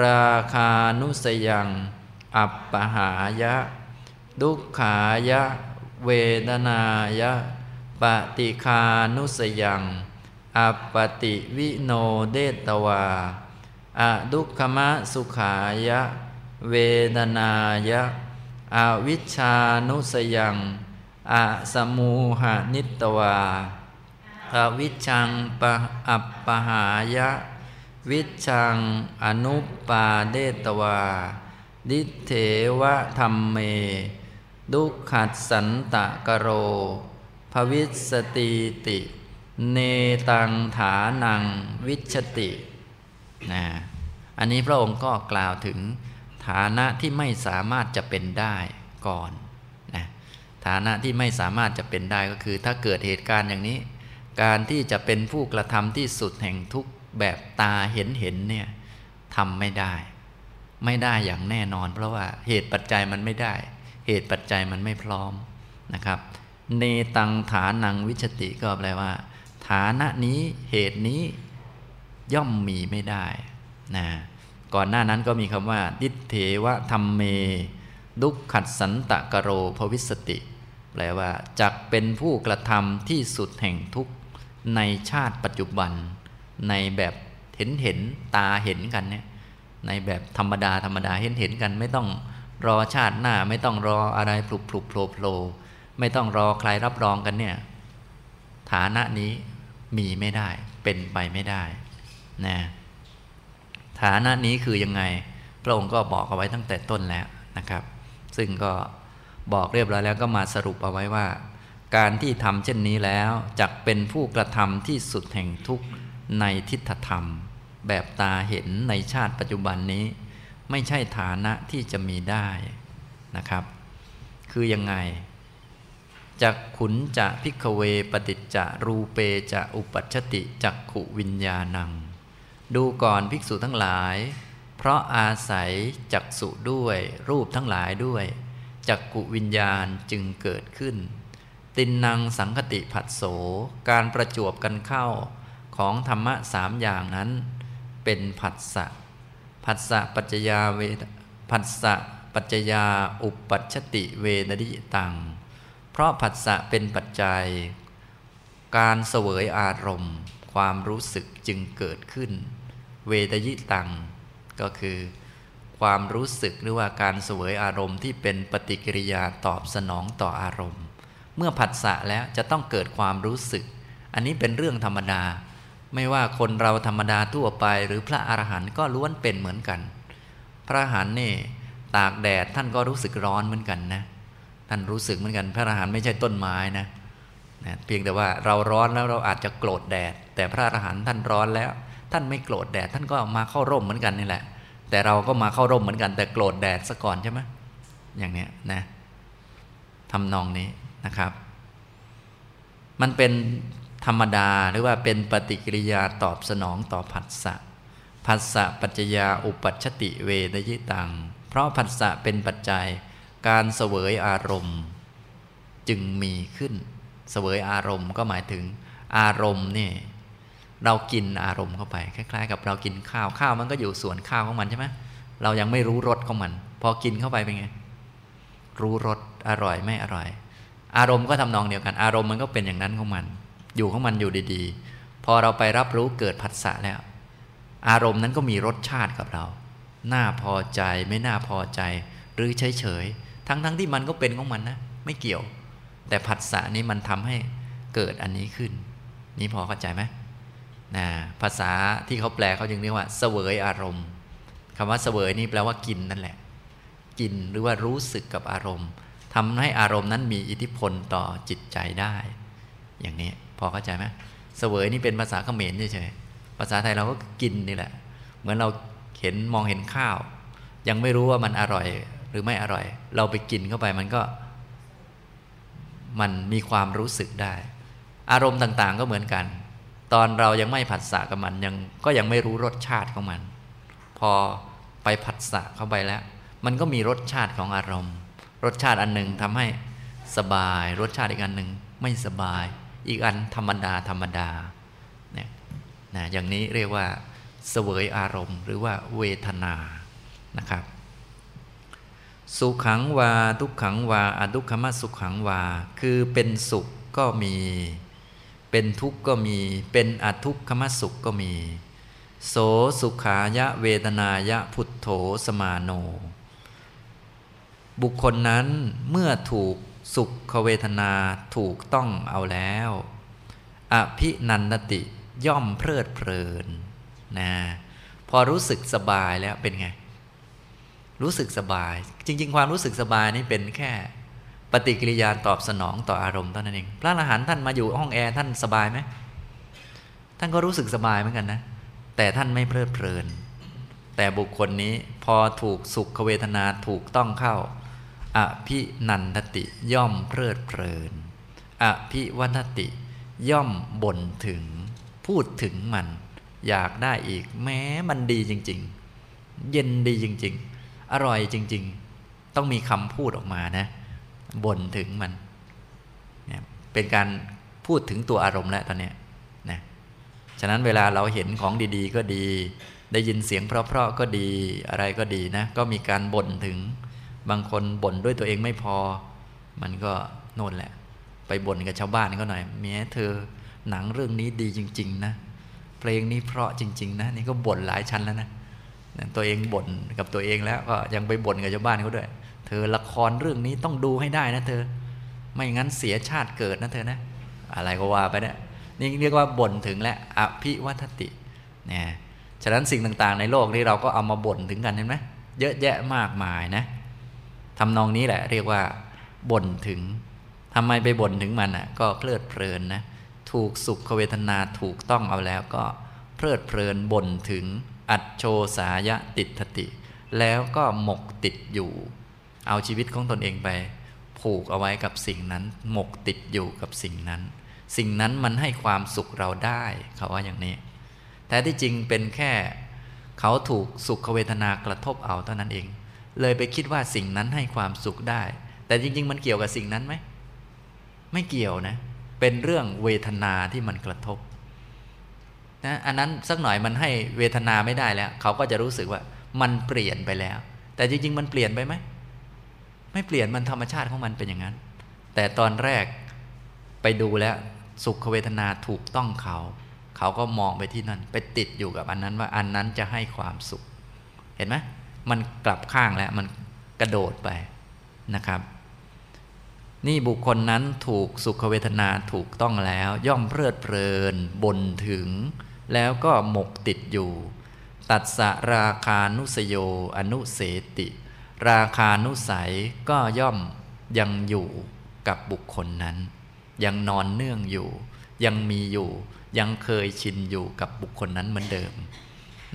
ราคานุสยัง อัปปหายะ ดุขายะ เวดนายะ ปฏิคานุสยัง อัปปติวิโนเดตวาอะดุขมะสุขายะ เวดนายะ อวิชานุสยังอะสมูหานิตวาอวิชังปะอัปปหายะ วิชังอนุปาเดตวา ดิเทวะธรรมเม ดุขัดสันตะกโร ภวิสติติ เนตังฐานังวิชตินะอันนี้พระองค์ก็กล่าวถึงฐานะที่ไม่สามารถจะเป็นได้ก่อนนะฐานะที่ไม่สามารถจะเป็นได้ก็คือ ถ้าเกิดเหตุการณ์อย่างนี้ การที่จะเป็นผู้กระทำที่สุดแห่งทุกแบบตาเห็นเห็นเนี่ยทำไม่ได้ ไม่ได้อย่างแน่นอน เพราะว่าเหตุปัจจัยมันไม่ได้ เหตุปัจจัยมันไม่พร้อมนะครับเนตังฐานังวิชติก็แปลว่า ฐานะนี้เหตุนี้ย่อมมีไม่ได้นะก่อนหน้านั้นก็มีคำว่า ดิเทวะธรรมเม ดุขัดสันตะกโรภวิสติ แปลว่าจักเป็นผู้กระทำที่สุดแห่งทุกในชาติปัจจุบัน ในแบบเห็นเห็นตาเห็นกันเนี่ย ในแบบธรรมดาธรรมดาเห็นเห็นกัน ไม่ต้องรอชาติหน้า ไม่ต้องรออะไรปลุกปลุกโผล่โผล่ไม่ต้องรอใครรับรองกันเนี่ยฐานะนี้มีไม่ได้ เป็นไปไม่ได้นะฐานะนี้คือยังไง พระองค์ก็บอกเอาไว้ตั้งแต่ต้นแล้วนะครับ ซึ่งก็บอกเรียบร้อยแล้วก็มาสรุปเอาไว้ว่า การที่ทำเช่นนี้แล้วจักเป็นผู้กระทำที่สุดแห่งทุกข์ในทิฏฐธรรม แบบตาเห็นในชาติปัจจุบันนี้ ไม่ใช่ฐานะที่จะมีได้นะครับ คือยังไงจักขุนจะพิกเวปฏิจจะรูเปจะอุปัชติจักขุวิญญาณัง ดูก่อนภิกษุทั้งหลาย เพราะอาศัยจักสุด้วยรูปทั้งหลายด้วยจักกุวิญญาณจึงเกิดขึ้น ตินนางสังคติผัสโสการประจวบกันเข้าของธรรมะสามอย่างนั้น เป็นผัสสะผัสสะปัจจยาเวผัสสะปัจจยาอุปัชติเวดดิตัง เพราะผัสสะเป็นปัจจัย การเสวยอารมณ์ ความรู้สึกจึงเกิดขึ้น เวดยิตัง ก็คือ ความรู้สึกหรือว่าการเสวยอารมณ์ที่เป็นปฏิกิริยาตอบสนองต่ออารมณ์ เมื่อผัสสะแล้วจะต้องเกิดความรู้สึก อันนี้เป็นเรื่องธรรมดา ไม่ว่าคนเราธรรมดาทั่วไป หรือพระอรหันต์ก็ล้วนเป็นเหมือนกัน พระอรหันต์นี่ตากแดดท่านก็รู้สึกร้อนเหมือนกันนะ ท่านรู้สึกเหมือนกัน พระอรหันต์ไม่ใช่ต้นไม้นะนะเพียงแต่ว่าเราร้อนแล้วเราอาจจะโกรธแดด แต่พระอรหันต์ท่านร้อนแล้ว ท่านไม่โกรธแดดท่านก็มาเข้าร่มเหมือนกันนี่แหละ แต่เราก็มาเข้าร่มเหมือนกัน แต่โกรธแดดซะก่อนใช่ไหมอย่างเนี้ยนะทำนองนี้นะครับ มันเป็น ธรรมดาหรือว่าเป็นปฏิกิริยาตอบสนองต่อผัสสะผัสสะปัจจยาอุปัชติเวทยิตัง เพราะผัสสะเป็นปัจจัยการเสวยอารมณ์ จึงมีขึ้น เสวยอารมณ์ก็หมายถึงอารมณ์นี่เรากินอารมณ์เข้าไป คล้ายๆ กับเรากินข้าวข้าวมันก็อยู่ส่วนข้าวของมันใช่ไหมเรายังไม่รู้รสของมัน พอกินเข้าไปเป็นไง รู้รสอร่อยไม่อร่อย อารมณ์ก็ทำนองเดียวกัน อารมณ์มันก็เป็นอย่างนั้นของมัน อยู่ของมันอยู่ดีๆ พอเราไปรับรู้เกิดผัสสะแล้ว อารมณ์นั้นก็มีรสชาติกับเรา น่าพอใจไม่น่าพอใจ หรือเฉยๆ ทั้งๆทที่มันก็เป็นของมันนะ ไม่เกี่ยว แต่ผัสสะนี้มันทำให้เกิดอันนี้ขึ้น นี่พอเข้าใจไหมนะภาษาที่เขาแปลเขาจึงเรียกว่า เสวยอารมณ์คำว่าเสวยนี่แปลว่ากินนั่นแหละ กินหรือว่ารู้สึกกับอารมณ์ทำให้อารมณ์นั้นมีอิทธิพลต่อจิตใจได้ อย่างนี้ พอเข้าใจไหมเสวยนี่เป็นภาษาเขมรเฉยๆภาษาไทยเราก็กินนี่แหละ เหมือนเราเห็นมองเห็นข้าว ยังไม่รู้ว่ามันอร่อยหรือไม่อร่อย เราไปกินเข้าไปมันก็ มันมีความรู้สึกได้ อารมณ์ต่างๆก็เหมือนกัน ตอนเรายังไม่ผัสสะกับมันยังก็ยังไม่รู้รสชาติของมัน พอไปผัสสะเข้าไปแล้ว มันก็มีรสชาติของอารมณ์ รสชาติอันหนึ่งทำให้สบาย รสชาติอีกอันหนึ่งไม่สบาย อีกอันธรรมดาธรรมดาเนี่ยนะอย่างนี้เรียกว่าเสวยอารมณ์หรือว่าเวทนานะครับ สุขังวาทุกขังวาอดุขมสุขังวา คือเป็นสุขก็มี เป็นทุกข์ก็มี เป็นอทุกขมสุขก็มี โสสุขายะเวทนายะพุทโธสมาโน บุคคลนั้นเมื่อถูก สุขเวทนาถูกต้องเอาแล้ว อภินันติย่อมเพลิดเพลินนะพอรู้สึกสบายแล้วเป็นไง รู้สึกสบาย จริง ๆ ความรู้สึกสบายนี่เป็นแค่ปฏิกิริยาตอบสนองต่ออารมณ์เท่านั้นเอง พระอรหันต์ท่านมาอยู่ห้องแอร์ท่านสบายไหมท่านก็รู้สึกสบายเหมือนกันนะ แต่ท่านไม่เพลิดเพลิน แต่บุคคลนี้พอถูกสุขเวทนาถูกต้องเข้า อภินันทติย่อมเพลิดเพลิน อภิวันติย่อมบ่นถึง พูดถึงมัน อยากได้อีกแม้มันดีจริง ๆ เย็นดีจริง ๆ อร่อยจริง ๆ ต้องมีคำพูดออกมานะบ่นถึงมันเนี่ยเป็นการพูดถึงตัวอารมณ์แล้วตอนนี้นะฉะนั้นเวลาเราเห็นของดี ๆ ก็ดี ได้ยินเสียงเพราะๆก็ดีอะไรก็ดีนะ ก็มีการบ่นถึง บางคนบ่นด้วยตัวเองไม่พอ มันก็โน่นแหละ ไปบ่นกับชาวบ้านก็หน่อยแม้เธอหนังเรื่องนี้ดีจริง ๆ นะ เพลงนี้เพราะจริง ๆ นะ นี่ก็บ่นหลายชั้นแล้วนะตัวเองบ่นกับตัวเองแล้วก็ยังไปบ่นกับชาวบ้านเขาด้วย เธอละครเรื่องนี้ต้องดูให้ได้นะ เธอ ไม่งั้นเสียชาติเกิดนะเธอนะ อะไรก็ว่าไปเนี่ยนี่เรียกว่าบ่นถึงและอภิวัตติเนี่ยฉะนั้นสิ่งต่างๆ ในโลกนี้เราก็เอามาบ่นถึงกันเห็นไหมเยอะแยะมากมายนะ ทำนองนี้แหละ เรียกว่าบ่นถึงทำไมไปบ่นถึงมันอะ ก็เพลิดเพลินนะถูกสุขเวทนาถูกต้องเอาแล้วก็เพลิดเพลินบ่นถึง อัจโชสายะติดติ แล้วก็หมกติดอยู่ เอาชีวิตของตนเองไปผูผูกเอาไว้กับสิ่งนั้น หมกติดอยู่กับสิ่งนั้น สิ่งนั้นมันให้ความสุขเราได้เขาว่าอย่างนี้ แต่ที่จริงเป็นแค่ เขาถูกสุขเวทนากระทบเอาเท่านั้นเอง เลยไปคิดว่าสิ่งนั้นให้ความสุขได้ แต่จริง ๆ มันเกี่ยวกับสิ่งนั้นไหม ไม่เกี่ยวนะ เป็นเรื่องเวทนาที่มันกระทบนะอันนั้นสักหน่อยมันให้เวทนาไม่ได้แล้ว เขาก็จะรู้สึกว่ามันเปลี่ยนไปแล้ว แต่จริง ๆ มันเปลี่ยนไปไหม ไม่เปลี่ยนมันธรรมชาติของมันเป็นอย่างนั้น แต่ตอนแรกไปดูแล้วสุขเวทนาถูกต้องเขา เขาก็มองไปที่นั่น ไปติดอยู่กับอันนั้นว่าอันนั้นจะให้ความสุข เห็นไหม มันกลับข้างแล้วมันกระโดดไปนะครับ นี่บุคคลนั้นถูกสุขเวทนาถูกต้องแล้ว ย่อมเพลิดเพลินบนถึง แล้วก็หมกติดอยู่ ตัดสราคานุสโยอนุเสติ ราคานุสัยก็ย่อมยังอยู่กับบุคคลนั้น ยังนอนเนื่องอยู่ ยังมีอยู่ ยังเคยชินอยู่กับบุคคลนั้นเหมือนเดิม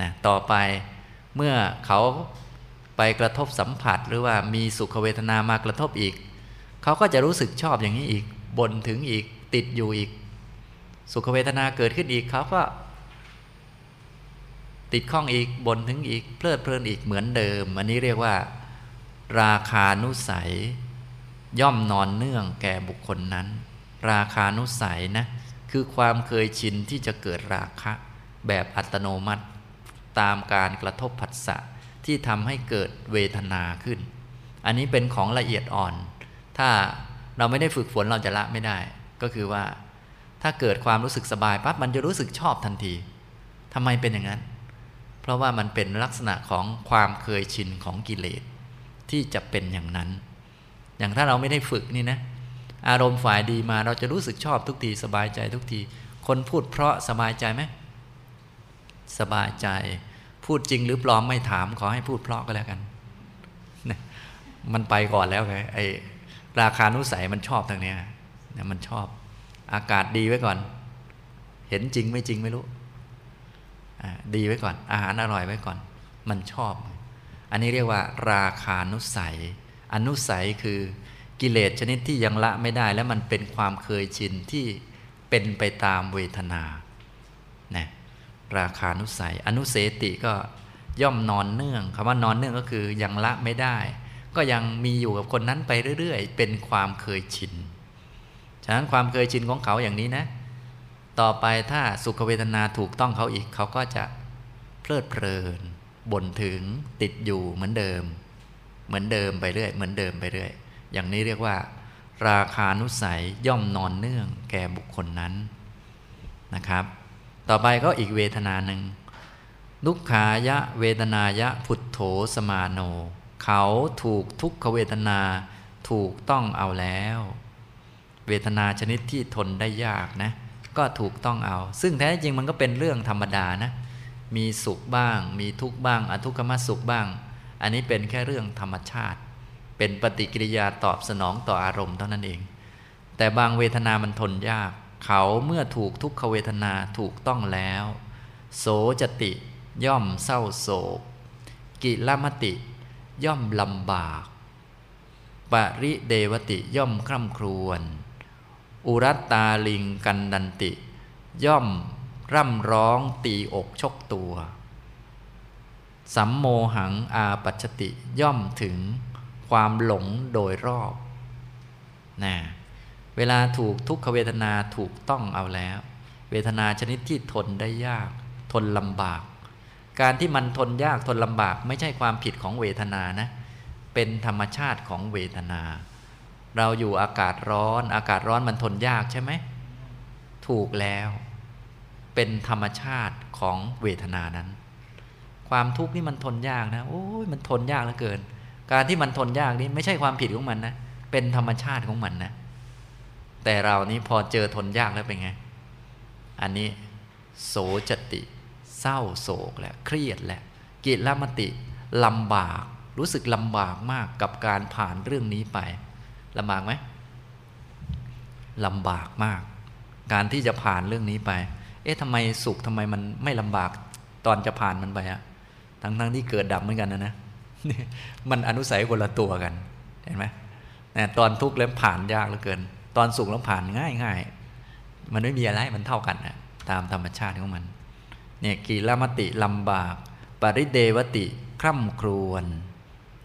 นะต่อไปเมื่อเขา ไปกระทบสัมผัส หรือว่ามีสุขเวทนามากระทบอีก เขาก็จะรู้สึกชอบอย่างนี้อีกบนถึงอีกติดอยู่อีก สุขเวทนาเกิดขึ้นอีกเขาก็ติดข้องอีกบนถึงอีก เพลิดเพลินอีกเหมือนเดิม อันนี้เรียกว่า ราคานุสัย ย่อมนอนเนื่องแก่บุคคลนั้น ราคานุสัยนะคือความเคยชินที่จะเกิดราคะ แบบอัตโนมัติ ตามการกระทบผัสสะ ที่ทำให้เกิดเวทนาขึ้น อันนี้เป็นของละเอียดอ่อน ถ้าเราไม่ได้ฝึกฝนเราจะละไม่ได้ ก็คือว่า ถ้าเกิดความรู้สึกสบายปั๊บมันจะรู้สึกชอบทันทีทำไมเป็นอย่างนั้น เพราะว่ามันเป็นลักษณะของความเคยชินของกิเลสที่จะเป็นอย่างนั้น อย่างถ้าเราไม่ได้ฝึกนี่นะ อารมณ์ฝ่ายดีมาเราจะรู้สึกชอบทุกทีสบายใจทุกที คนพูดเพราะสบายใจไหมสบายใจ พูดจริงหรือปลอมไม่ถาม ขอให้พูดเพราะก็แล้วกัน มันไปก่อนแล้วไงไอราคานุสัยมันชอบทางเนี้เนี่ยมันชอบ อากาศดีไว้ก่อน เห็นจริงไม่จริงไม่รู้ดีไว้ก่อน อาหารอร่อยไว้ก่อน มันชอบ อันนี้เรียกว่า ราคานุสัย อนุสัยคือกิเลสชนิดที่ยังละไม่ได้ และมันเป็นความเคยชินที่เป็นไปตามเวทนา ราคานุสัย อนุเสติก็ย่อมนอนเนื่องคำว่านอนเนื่องก็คือยังละไม่ได้ ก็ยังมีอยู่กับคนนั้นไปเรื่อย ๆ เป็นความเคยชิน ฉะนั้นความเคยชินของเขาอย่างนี้นะ ต่อไปถ้าสุขเวทนาถูกต้องเขาอีก เขาก็จะเพลิดเพลินบ่นถึงติดอยู่เหมือนเดิม เหมือนเดิมไปเรื่อย เหมือนเดิมไปเรื่อย อย่างนี้เรียกว่า ราคานุสัยย่อมนอนเนื่องแก่บุคคลนั้นนะครับ ต่อไปก็อีกเวทนาหนึ่งลุกขายะเวทนายะพุทโธสมาโน เขาถูกทุกขเวทนาถูกต้องเอาแล้ว เวทนาชนิดที่ทนได้ยากนะ ก็ถูกต้องเอา ซึ่งแท้จริงมันก็เป็นเรื่องธรรมดานะ มีสุขบ้าง มีทุกข์บ้าง อทุกขมสุขบ้าง อันนี้เป็นแค่เรื่องธรรมชาติ เป็นปฏิกิริยาตอบสนองต่ออารมณ์เท่านั้นเอง แต่บางเวทนามันทนยาก เขาเมื่อถูกทุกขเวทนาถูกต้องแล้ว โสจติย่อมเศร้าโศก กิลมติ ย่อมลำบาก ปริเดวติย่อมคร่ำครวญ อุรัตตาลิงกันดันติ ย่อมร่ำร้องตีอกชกตัว สัมโมหังอาปัชติย่อมถึงความหลงโดยรอบนะ เวลาถูกทุกขเวทนาถูกต้องเอาแล้ว เวทนาชนิดที่ทนได้ยาก ทนลำบาก การที่มันทนยากทนลำบาก ไม่ใช่ความผิดของเวทนานะ เป็นธรรมชาติของเวทนา เราอยู่อากาศร้อน อากาศร้อนมันทนยากใช่ไหม ถูกแล้ว เป็นธรรมชาติของเวทนานั้น ความทุกข์นี่มันทนยากนะ โอ้ยมันทนยากเหลือเกิน การที่มันทนยากนี้ไม่ใช่ความผิดของมันนะ เป็นธรรมชาติของมันนะ แต่เรานี้พอเจอทนยากแล้วเป็นไง อันนี้โสจติ เศร้าโศกแหละเครียดแหละกิลมติลำบากรู้สึกลำบากมากกับการผ่านเรื่องนี้ไปลำบากไหมลำบากมาก การที่จะผ่านเรื่องนี้ไป เอ๊ะทำไมสุขทำไมมันไม่ลำบากตอนจะผ่านมันไปอะทั้งทั้งที่เกิดดับเหมือนกันนะนะมันอนุสัยคนละตัวกัน เห็นไหมตอนทุกข์แล้วผ่านยากเหลือเกิน ตอนสุขแล้วผ่านง่ายง่ายมันไม่มีอะไรมันเท่ากันนะตามธรรมชาติของมันเนี่ยกีรมติลำบาก ปริเดวติคร่ำครวญ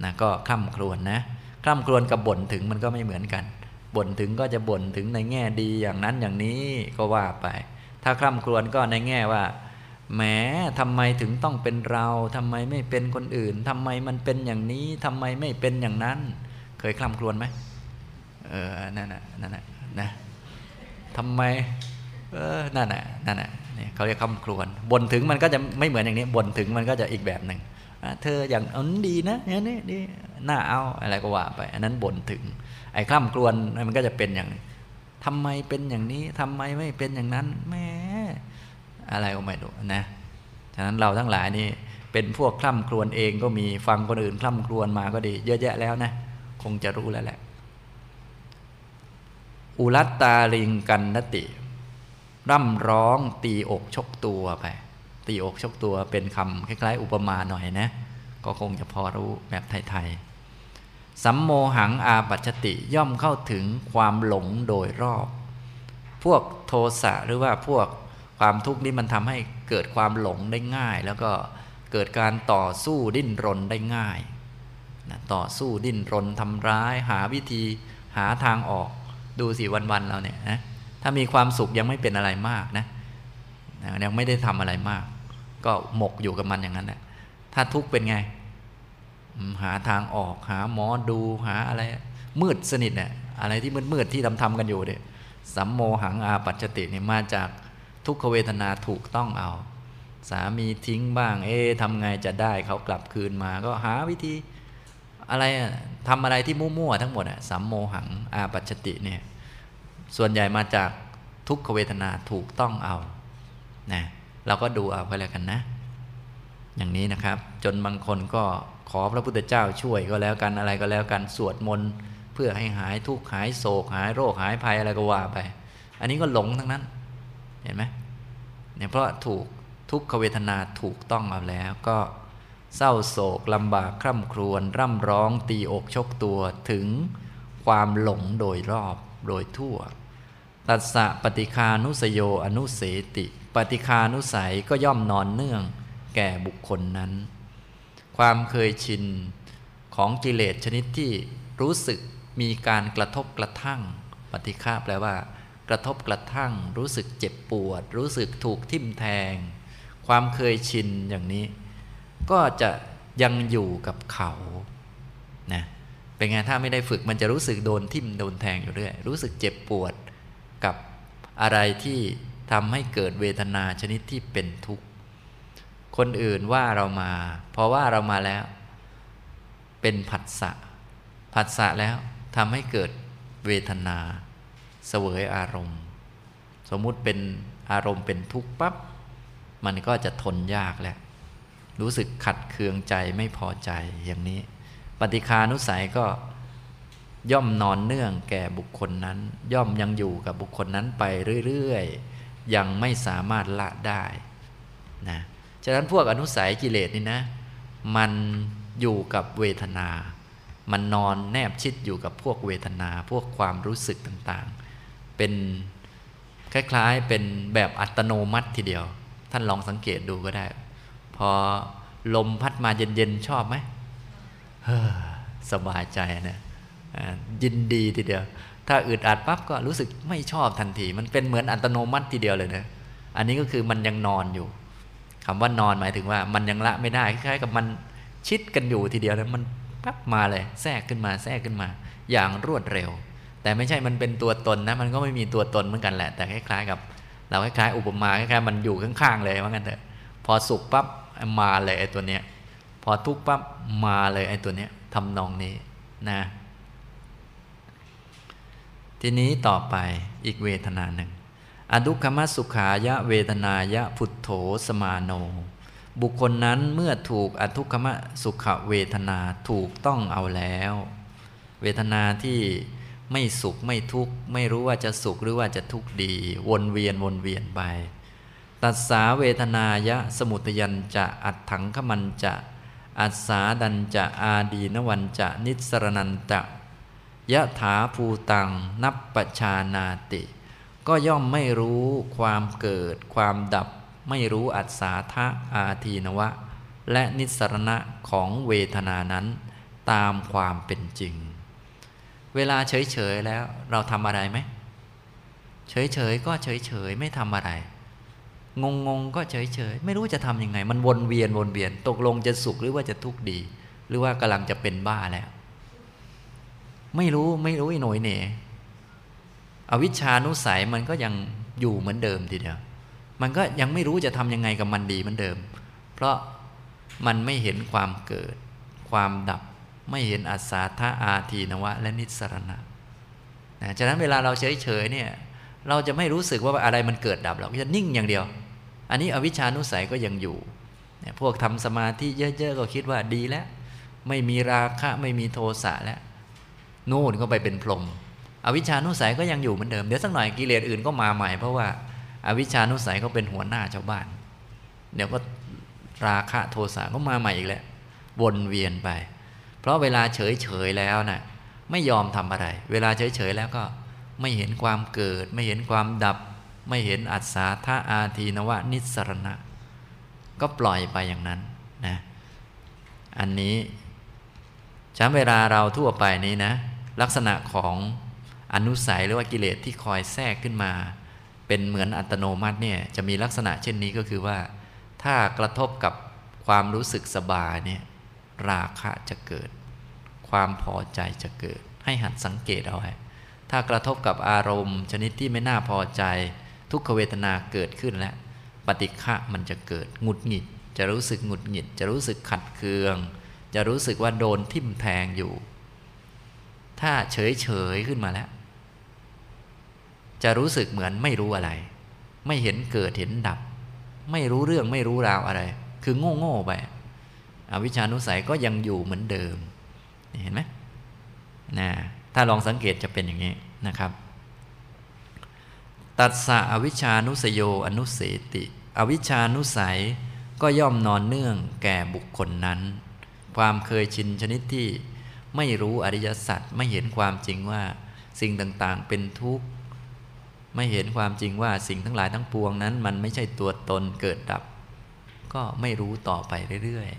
นะก็คร่ำครวญนะคร่ำครวญกับบ่นถึงมันก็ไม่เหมือนกันบ่นถึงก็จะบ่นถึงในแง่ดีอย่างนั้นอย่างนี้ก็ว่าไป ถ้าคร่ำครวญก็ในแง่ว่าแหมทำไมถึงต้องเป็นเราทำไมไม่เป็นคนอื่นทำไมมันเป็นอย่างนี้ทำไมไม่เป็นอย่างนั้น เคยคร่ำครวญไหม เออนั่นน่ะนั่นน่ะนะทำไมเออนั่นน่ะนั่นน่ะนี่เขาเรียกคำครวญบ่นถึงมันก็จะไม่เหมือนอย่างนี้บ่นถึงมันก็จะอีกแบบหนึ่งเธออย่างอันดีนะอย่างนี้ดีน่าเอาอะไรก็ว่าไป อันนั้นบ่นถึง ไอ้คร่ำครวญมันก็จะเป็นอย่างนี้ทำไมเป็นอย่างนี้ทำไมไม่เป็นอย่างนั้นแม่อะไรก็ไม่รู้นะฉะนั้นเราทั้งหลายนี่เป็นพวกคล่ำครวญเองก็มีฟังคนอื่นคล่ำครวญมาก็ดี เยอะแยะแล้วนะ คงจะรู้แล้วแหละ อุรัตตาลิงกันนติ ร่ำร้องตีอกชกตัวไป ตีอกชกตัวเป็นคำคล้ายๆ อุปมาหน่อยนะ ก็คงจะพอรู้แบบไทยๆสัมโมหังอาปัจติย่อมเข้าถึงความหลงโดยรอบ พวกโทสะหรือว่าพวกความทุกข์นี้มันทำให้เกิดความหลงได้ง่าย แล้วก็เกิดการต่อสู้ดิ้นรนได้ง่ายนะต่อสู้ดิ้นรนทำร้าย หาวิธีหาทางออก ดูสิวันๆเราเนี่ยนะถ้ามีความสุขยังไม่เป็นอะไรมากนะยังไม่ได้ทำอะไรมาก ก็หมกอยู่กับมันอย่างนั้นแหละถ้าทุกข์เป็นไง หาทางออกหาหมอดูหาอะไร มืดสนิทเนี่ยอะไรที่มืดมืดที่ทำทำกันอยู่เนี่ยสัมโมหังอาปัจจติเนี่ยมาจากทุกขเวทนาถูกต้องเอา สามีทิ้งบ้าง เอ๊ทำไงจะได้เขากลับคืนมา ก็หาวิธี อะไรทำอะไรที่มั่วๆทั้งหมดอะสัมโมหังอาปัจติเนี่ยส่วนใหญ่มาจากทุกขเวทนาถูกต้องเอานะเราก็ดูเอาไปแล้วกันนะ อย่างนี้นะครับ จนบางคนก็ขอพระพุทธเจ้าช่วยก็แล้วกันอะไรก็แล้วกันสวดมนต์เพื่อให้หายทุกข์หายโศกหายโรคหายภัยอะไรก็ว่าไป อันนี้ก็หลงทั้งนั้น เห็นไหมเนี่ยเพราะถูกทุกขเวทนาถูกต้องเอาแล้วก็ เศร้าโศกลำบากคร่ำครวญร่ำร้องตีอกชกตัวถึงความหลงโดยรอบโดยทั่ว ตัสสะปฏิคานุสโยอนุเสติ ปฏิคานุสัยก็ย่อมนอนเนื่องแก่บุคคลนั้น ความเคยชินของกิเลสชนิดที่รู้สึกมีการกระทบกระทั่ง ปฏิฆาแปลว่า กระทบกระทั่ง รู้สึกเจ็บปวด รู้สึกถูกทิ่มแทง ความเคยชินอย่างนี้ ก็จะยังอยู่กับเขานะเป็นไงถ้าไม่ได้ฝึกมันจะรู้สึกโดนทิ่มโดนแทงอยู่เรื่อยรู้สึกเจ็บปวดกับอะไรที่ทำให้เกิดเวทนาชนิดที่เป็นทุกข์ คนอื่นว่าเรามา เพราะว่าเรามาแล้ว เป็นผัสสะผัสสะแล้วทำให้เกิดเวทนาเสวยอารมณ์ สมมุติเป็นอารมณ์เป็นทุกข์ปับ๊บมันก็จะทนยากแหละ รู้สึกขัดเคืองใจไม่พอใจอย่างนี้ ปฏิคานุสัยก็ย่อมนอนเนื่องแก่บุคคลนั้น ย่อมยังอยู่กับบุคคลนั้นไปเรื่อยๆ ยังไม่สามารถละได้นะฉะนั้นพวกอนุสัยกิเลสนี่นะ มันอยู่กับเวทนา มันนอนแนบชิดอยู่กับพวกเวทนา พวกความรู้สึกต่างๆ เป็นคล้ายๆเป็นแบบอัตโนมัติทีเดียว ท่านลองสังเกตดูก็ได้ พอลมพัดมาเย็นๆชอบไหมสบายใจนะยินดีทีเดียว ถ้าอึดอัดปั๊บก็รู้สึกไม่ชอบทันที มันเป็นเหมือนอัตโนมัติทีเดียวเลยนะอันนี้ก็คือมันยังนอนอยู่คำว่านอนหมายถึงว่า มันยังละไม่ได้คล้ายๆกับมันชิดกันอยู่ทีเดียวแล้วมันปั๊บมาเลย แทรกขึ้นมาแทรกขึ้นมา อย่างรวดเร็ว แต่ไม่ใช่มันเป็นตัวตนนะ มันก็ไม่มีตัวตนเหมือนกันแหละ แต่คล้าย ๆ กับ เราคล้ายๆ อุปมาคล้ายๆมันอยู่ข้างๆเลยว่างั้นเถอะพอสุขปั๊บ มาเลยไอ้ตัวเนี้ยพอทุกปั๊บมาเลยไอ้ตัวเนี้ยทำนองนี้นะทีนี้ต่อไปอีกเวทนาหนึ่ง อดุขมสุขายะเวทนายะพุทโธสมาโน บุคคลนั้นเมื่อถูกอทุกขมสุขเวทนาถูกต้องเอาแล้ว เวทนาที่ไม่สุขไม่ทุกข์ไม่รู้ว่าจะสุขหรือว่าจะทุกข์ดี วนเวียนวนเวียนไป ตัดสาเวทนายะสมุทยันจะอัดถังขมันจะ อัสาดันจะอาดีนวันจะนิสรนันจะยะถาภูตังนับปชานาติ ก็ย่อมไม่รู้ความเกิด ความดับ ไม่รู้อัศาทะอาทีนวะ และนิสรณะของเวทนานั้นตามความเป็นจริง เวลาเฉย ๆ แล้วเราทำอะไรไหม เฉย ๆ ก็เฉย ๆ ไม่ทำอะไร งงๆก็เฉยๆไม่รู้จะทำยังไง มันวนเวียนวนเวียน ตกลงจะสุขหรือว่าจะทุกข์ดี หรือว่ากำลังจะเป็นบ้าแล้ว ไม่รู้ไม่รู้อีหน่อยเนี่ยอวิชานุสัยมันก็ยังอยู่เหมือนเดิมทีเดียวมันก็ยังไม่รู้จะทำยังไงกับมันดีเหมือนเดิม เพราะมันไม่เห็นความเกิด ความดับไม่เห็นอัศาธาอาทีนวะ และนิสรณะนะฉะนั้นเวลาเราเฉยเฉยเนี่ยเราจะไม่รู้สึกว่าอะไรมันเกิดดับเราก็จะนิ่งอย่างเดียว อันนี้อวิชานุสัยก็ยังอยู่พวกทำสมาธิเยอะๆก็คิดว่าดีแล้ว ไม่มีราคะไม่มีโทสะแล้วนู่นก็ไปเป็นพรหมอวิชานุสัยก็ยังอยู่เหมือนเดิมเดี๋ยวสักหน่อยกิเลสอื่นก็มาใหม่เพราะว่าอาวิชานุสัยเขาเป็นหัวหน้าชาวบ้าน เดี๋ยวก็ราคะโทสะก็มาใหม่อีกแล้ววนเวียนไป เพราะเวลาเฉยเฉยแล้วนะ่ะไม่ยอมทำอะไร เวลาเฉยเฉยแล้วก็ไม่เห็นความเกิด ไม่เห็นความดับ ไม่เห็นอัศาธาอาทีนวะนิสรณะ ก็ปล่อยไปอย่างนั้นนะอันนี้ฉันเวลาเราทั่วไปนี้นะ ลักษณะของอนุสัยหรือว่ากิเลสที่คอยแทรกขึ้นมา เป็นเหมือนอัตโนมัติเนี่ยจะมีลักษณะเช่นนี้ก็คือว่า ถ้ากระทบกับความรู้สึกสบายเนี่ยราคะจะเกิด ความพอใจจะเกิด ให้หัดสังเกตเอาไว้ถ้ากระทบกับอารมณ์ ชนิดที่ไม่น่าพอใจ ทุกขเวทนาเกิดขึ้นแล้ว ปฏิฆะมันจะเกิดหงุดหงิด จะรู้สึกหงุดหงิด จะรู้สึกขัดเคือง จะรู้สึกว่าโดนทิ่มแทงอยู่ ถ้าเฉยเฉยขึ้นมาแล้ว จะรู้สึกเหมือนไม่รู้อะไร ไม่เห็นเกิดเห็นดับ ไม่รู้เรื่องไม่รู้ราวอะไร คือโง่โง่ไปอวิชานุสัยก็ยังอยู่เหมือนเดิมเห็นไหมนะถ้าลองสังเกตจะเป็นอย่างนี้นะครับ ตัดสะอวิชานุสโยอนุเสติ อวิชานุสัยก็ย่อมนอนเนื่องแก่บุคคลนั้น ความเคยชินชนิดที่ไม่รู้อริยสัจไม่เห็นความจริงว่าสิ่งต่างๆเป็นทุกข์ ไม่เห็นความจริงว่าสิ่งทั้งหลายทั้งปวงนั้น มันไม่ใช่ตัวตนเกิดดับ ก็ไม่รู้ต่อไปเรื่อย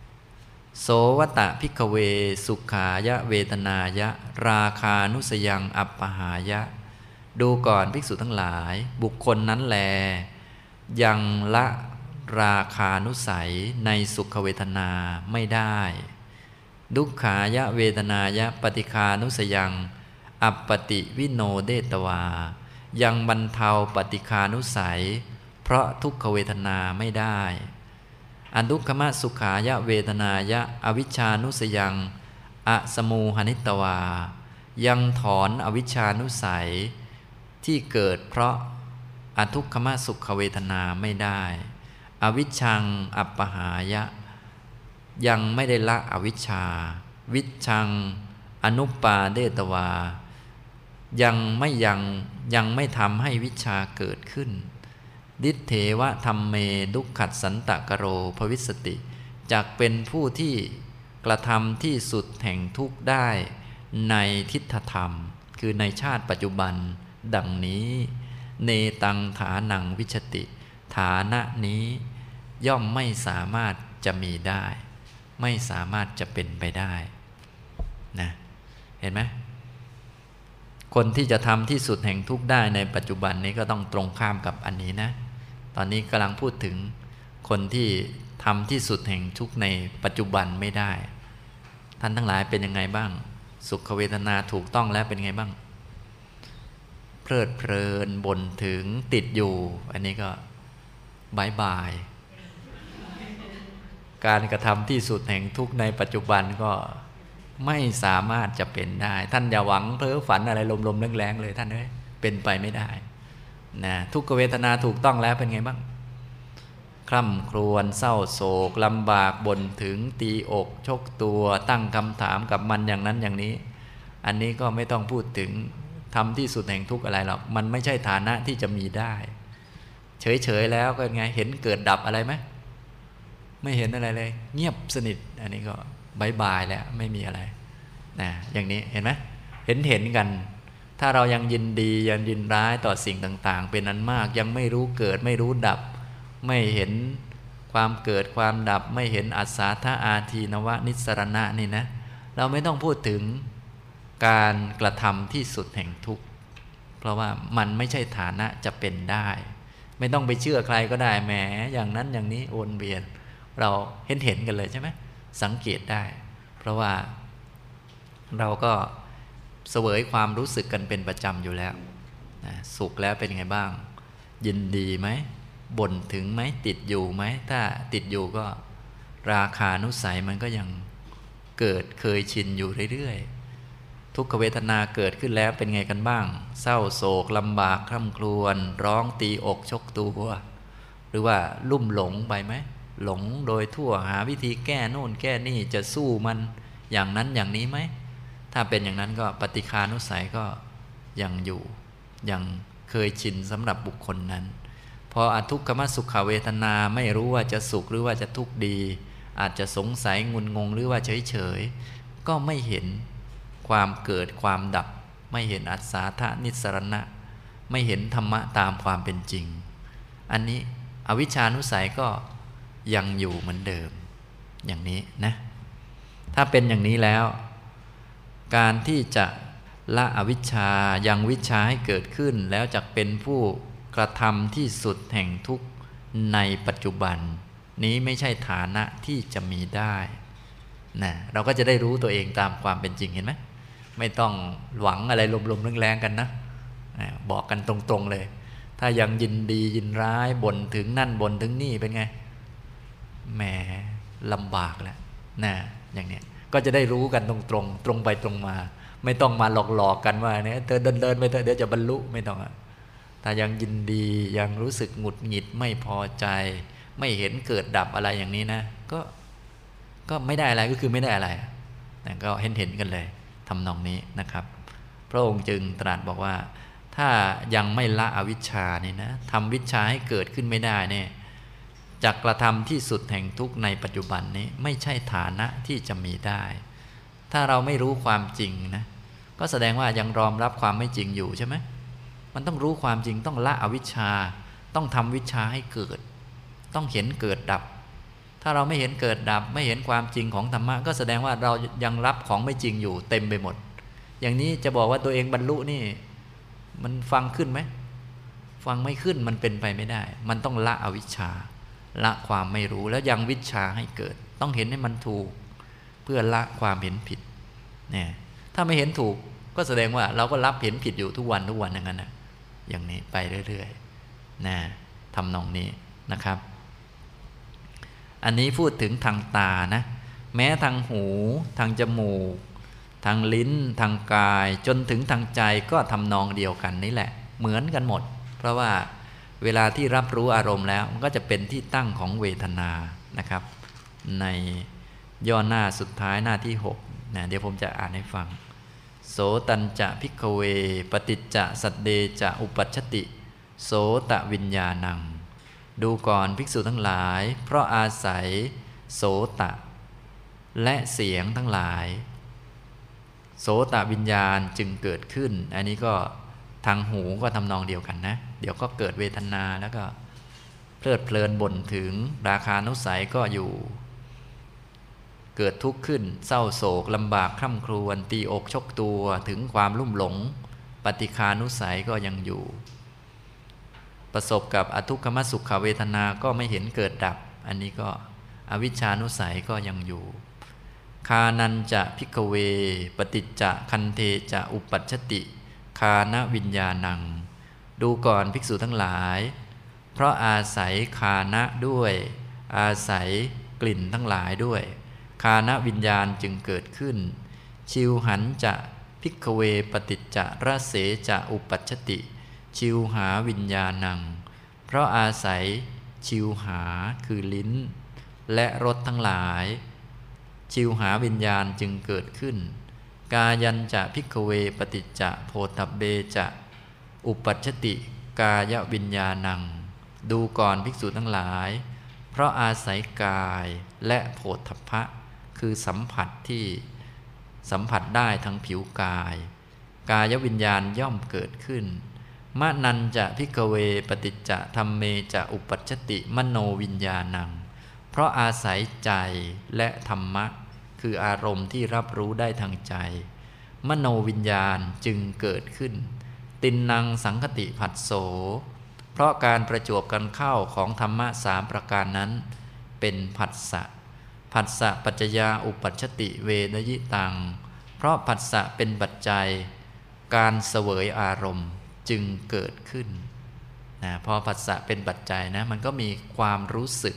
ๆ โสวตะพิกเว สุขายะเวทนายะ ราคานุสยังอัปปหายะ ดูก่อนภิกษุทั้งหลาย บุคคลนั้นแล ยังละราคานุสัยในสุขเวทนาไม่ได้ ดุขายะเวทนายะปฏิคานุสยัง อัปปติวิโนเดตวา ยังบรรเทาปฏิคานุสัย เพราะทุกขเวทนาไม่ได้อันดุขมะสุขายะเวทนายะอวิชานุสยังอะสมูหนิตวา ยังถอนอวิชานุสัย ที่เกิดเพราะอทุกขมสุขเวทนาไม่ได้ อวิชังอัปปหายะ ยังไม่ได้ละอวิชชา วิชัง อนุปาเดตวา ยังไม่ยังยังไม่ทำให้วิชาเกิดขึ้น ดิเทวะธรรมเมดุขัดสันตะกโรภวิสติจากเป็นผู้ที่กระทำที่สุดแห่งทุกข์ได้ในทิฏฐธรรม คือในชาติปัจจุบัน ดังนี้ เนตังฐานังวิชติ ฐานะนี้ ย่อมไม่สามารถจะมีได้ ไม่สามารถจะเป็นไปได้นะเห็นไหมคนที่จะทำที่สุดแห่งทุกได้ในปัจจุบันนี้ก็ต้องตรงข้ามกับอันนี้นะ ตอนนี้กำลังพูดถึงคนที่ทำที่สุดแห่งทุกในปัจจุบันไม่ได้ ท่านทั้งหลายเป็นยังไงบ้าง สุขเวทนาถูกต้องแล้วเป็นไงบ้าง เพลิดเพลินบ่นถึงติดอยู่ อันนี้ก็บายบาย การกระทำที่สุดแห่งทุกในปัจจุบันก็ไม่สามารถจะเป็นได้ ท่านอย่าหวังเพ้อฝันอะไรลมๆแรงๆเลยท่านเอ้ยเป็นไปไม่ได้นะทุกเวทนาถูกต้องแล้วเป็นไงบ้างคร่ำครวญเศร้าโศกลำบากบ่นถึงตีอกชกตัวตั้งคำถามกับมันอย่างนั้นอย่างนี้ อันนี้ก็ไม่ต้องพูดถึง ทำที่สุดแห่งทุกข์อะไรหรอกมันไม่ใช่ฐานะที่จะมีได้ เฉยๆแล้วก็ไงเห็นเกิดดับอะไรไหมไม่เห็นอะไรเลย เงียบสนิทอันนี้ก็บายบายแล้วไม่มีอะไรนะอย่างนี้เห็นไหมเห็นเห็นกัน ถ้าเรายังยินดียังยินร้ายต่อสิ่งต่าง ๆ เป็นอันมากยังไม่รู้เกิดไม่รู้ดับ ไม่เห็นความเกิดความดับ ไม่เห็นอัศาธาอาทีนวนิสรณะนี่นะ เราไม่ต้องพูดถึง การกระทำที่สุดแห่งทุกข์เพราะว่ามันไม่ใช่ฐานะจะเป็นได้ ไม่ต้องไปเชื่อใครก็ได้แหมอย่างนั้นอย่างนี้โอนเวียน เราเห็นเห็นกันเลยใช่ไหมสังเกตได้ เพราะว่าเราก็เสวยความรู้สึกกันเป็นประจำอยู่แล้วนะสุขแล้วเป็นไงบ้าง ยินดีไหมบ่นถึงไหมติดอยู่ไหมถ้าติดอยู่ก็ราคานุสัยมันก็ยังเกิดเคยชินอยู่เรื่อยๆ ทุกขเวทนาเกิดขึ้นแล้วเป็นไงกันบ้าง เศร้าโศกลำบากคร่ำครวญร้องตีอกชกตัวหรือว่าลุ่มหลงไปไหมหลงโดยทั่วหาวิธีแก้โน่นแก้นี่จะสู้มันอย่างนั้นอย่างนี้ไหม ถ้าเป็นอย่างนั้นก็ปฏิคานุสัยก็ยังอยู่ ยังเคยชินสำหรับบุคคลนั้น พออทุกขมสุขเวทนาไม่รู้ว่าจะสุขหรือว่าจะทุกข์ดี อาจจะสงสัยงุนงงหรือว่าเฉยเฉยก็ไม่เห็น ความเกิดความดับ ไม่เห็นอัศาธานิสรณะ ไม่เห็นธรรมะตามความเป็นจริง อันนี้อวิชานุสัยก็ยังอยู่เหมือนเดิม อย่างนี้นะ ถ้าเป็นอย่างนี้แล้ว การที่จะละอวิชชายังวิชาให้เกิดขึ้น แล้วจะเป็นผู้กระทำที่สุดแห่งทุกในปัจจุบัน นี้ไม่ใช่ฐานะที่จะมีได้นะเราก็จะได้รู้ตัวเองตามความเป็นจริงเห็นไหม ไม่ต้องหวังอะไรลมๆแรงๆกันนะ บอกกันตรงๆเลย ถ้ายังยินดียินร้ายบ่นถึงนั่นบ่นถึงนี่เป็นไงแหมลำบากแล้วนะอย่างเนี้ยก็จะได้รู้กันตรงตตรงไปตรงมา ไม่ต้องมาหลอกหลอกกันว่าเนี่ยเธอเดินเดินไปเถอเดี๋ยวจะบรรลุไม่ต้องอะถ้ายังยินดียังรู้สึกหงุดหงิดไม่พอใจ ไม่เห็นเกิดดับอะไรอย่างนี้นะ ก็ก็ไม่ได้อะไรก็คือไม่ได้อะไรแต่ก็เห็นเห็นกันเลย ทำนองนี้นะครับ พระองค์จึงตรัสบอกว่า ถ้ายังไม่ละอวิชชานี่นะทำวิชาให้เกิดขึ้นไม่ได้เนี่ยจักกระทำที่สุดแห่งทุกในปัจจุบันนี้ไม่ใช่ฐานะที่จะมีได้ ถ้าเราไม่รู้ความจริงนะก็แสดงว่ายังรอมรับความไม่จริงอยู่ใช่ไหมมันต้องรู้ความจริงต้องละอวิชชา ต้องทำวิชาให้เกิด ต้องเห็นเกิดดับ ถ้าเราไม่เห็นเกิดดับไม่เห็นความจริงของธรรมะก็แสดงว่าเรายังรับของไม่จริงอยู่เต็มไปหมด อย่างนี้จะบอกว่าตัวเองบรรลุนี่ มันฟังขึ้นไหมฟังไม่ขึ้นมันเป็นไปไม่ได้ มันต้องละอวิชชา ละความไม่รู้แล้วยังวิชาให้เกิด ต้องเห็นให้มันถูก เพื่อละความเห็นผิดเนี่ยถ้าไม่เห็นถูกก็แสดงว่าเราก็รับเห็นผิดอยู่ทุกวันทุกวันอย่างนั้นนะอย่างนี้ไปเรื่อยๆนะทำนองนี้นะครับ อันนี้พูดถึงทางตานะ แม้ทางหู ทางจมูก ทางลิ้น ทางกาย จนถึงทางใจก็ทำนองเดียวกันนี่แหละ เหมือนกันหมด เพราะว่าเวลาที่รับรู้อารมณ์แล้วมันก็จะเป็นที่ตั้งของเวทนานะครับ ในย่อหน้าสุดท้ายหน้าที่6นะเดี๋ยวผมจะอ่านให้ฟัง โสตันจะพิกเว ปฏิจจะสัตเดจะอุปัชติ โสตะวิญญาณัง ดูก่อนภิกษุทั้งหลาย เพราะอาศัย โสตะ และเสียงทั้งหลาย โสตะวิญญาณจึงเกิดขึ้น อันนี้ก็ทางหูก็ทำนองเดียวกันนะ เดี๋ยวก็เกิดเวทนาแล้วก็เพลิดเพลินบ่นถึงราคานุสัยก็อยู่ เกิดทุกข์ขึ้น เศร้าโศกลำบากคร่ำครวญตีอกชกตัวถึงความลุ่มหลง ปฏิคานุสัยก็ยังอยู่ ประสบกับอทุกขมสุขเวทนาก็ไม่เห็นเกิดดับ อันนี้ก็อวิชานุสัยก็ยังอยู่ คานันจะพิกเว ปฏิจจะคันเทจะอุปัชติ คานวิญญาณัง ดูก่อนภิกษุทั้งหลาย เพราะอาศัยคานะด้วย อาศัยกลิ่นทั้งหลายด้วย คานวิญญาณจึงเกิดขึ้น ชิวหันจะพิกเวปฏิจจะระเสจะอุปัชติ ชิวหาวิญญาณัง เพราะอาศัยชิวหาคือลิ้น และรสทั้งหลาย ชิวหาวิญญาณจึงเกิดขึ้น กายัญจะ ภิกขะเว ปะฏิจจะ โผฏฐัพเพ จะอุปปัชชะติกายะวิญญาณัง ดูก่อนภิกษุทั้งหลาย เพราะอาศัยกายและโผฏฐัพพะคือสัมผัสที่สัมผัสได้ทั้งผิวกาย กายวิญญาณย่อมเกิดขึ้น มะนัญจะ ภิกขะเว ปะฏิจจะธัมเมจะอุปปัชชะติ มะโนวิญญาณัง เพราะอาศัยใจและธรรมะ คืออารมณ์ที่รับรู้ได้ทางใจ มโนวิญญาณจึงเกิดขึ้น ตินนังสังคติผัสโส เพราะการประจวบกันเข้าของธรรมะสามประการนั้น เป็นผัสสะผัสสะปัจจยาอุปัชติเวนยิตัง เพราะผัสสะเป็นปัจจัย การเสวยอารมณ์ จึงเกิดขึ้นนะพอผัสสะเป็นปัจจัยนะมันก็มีความรู้สึก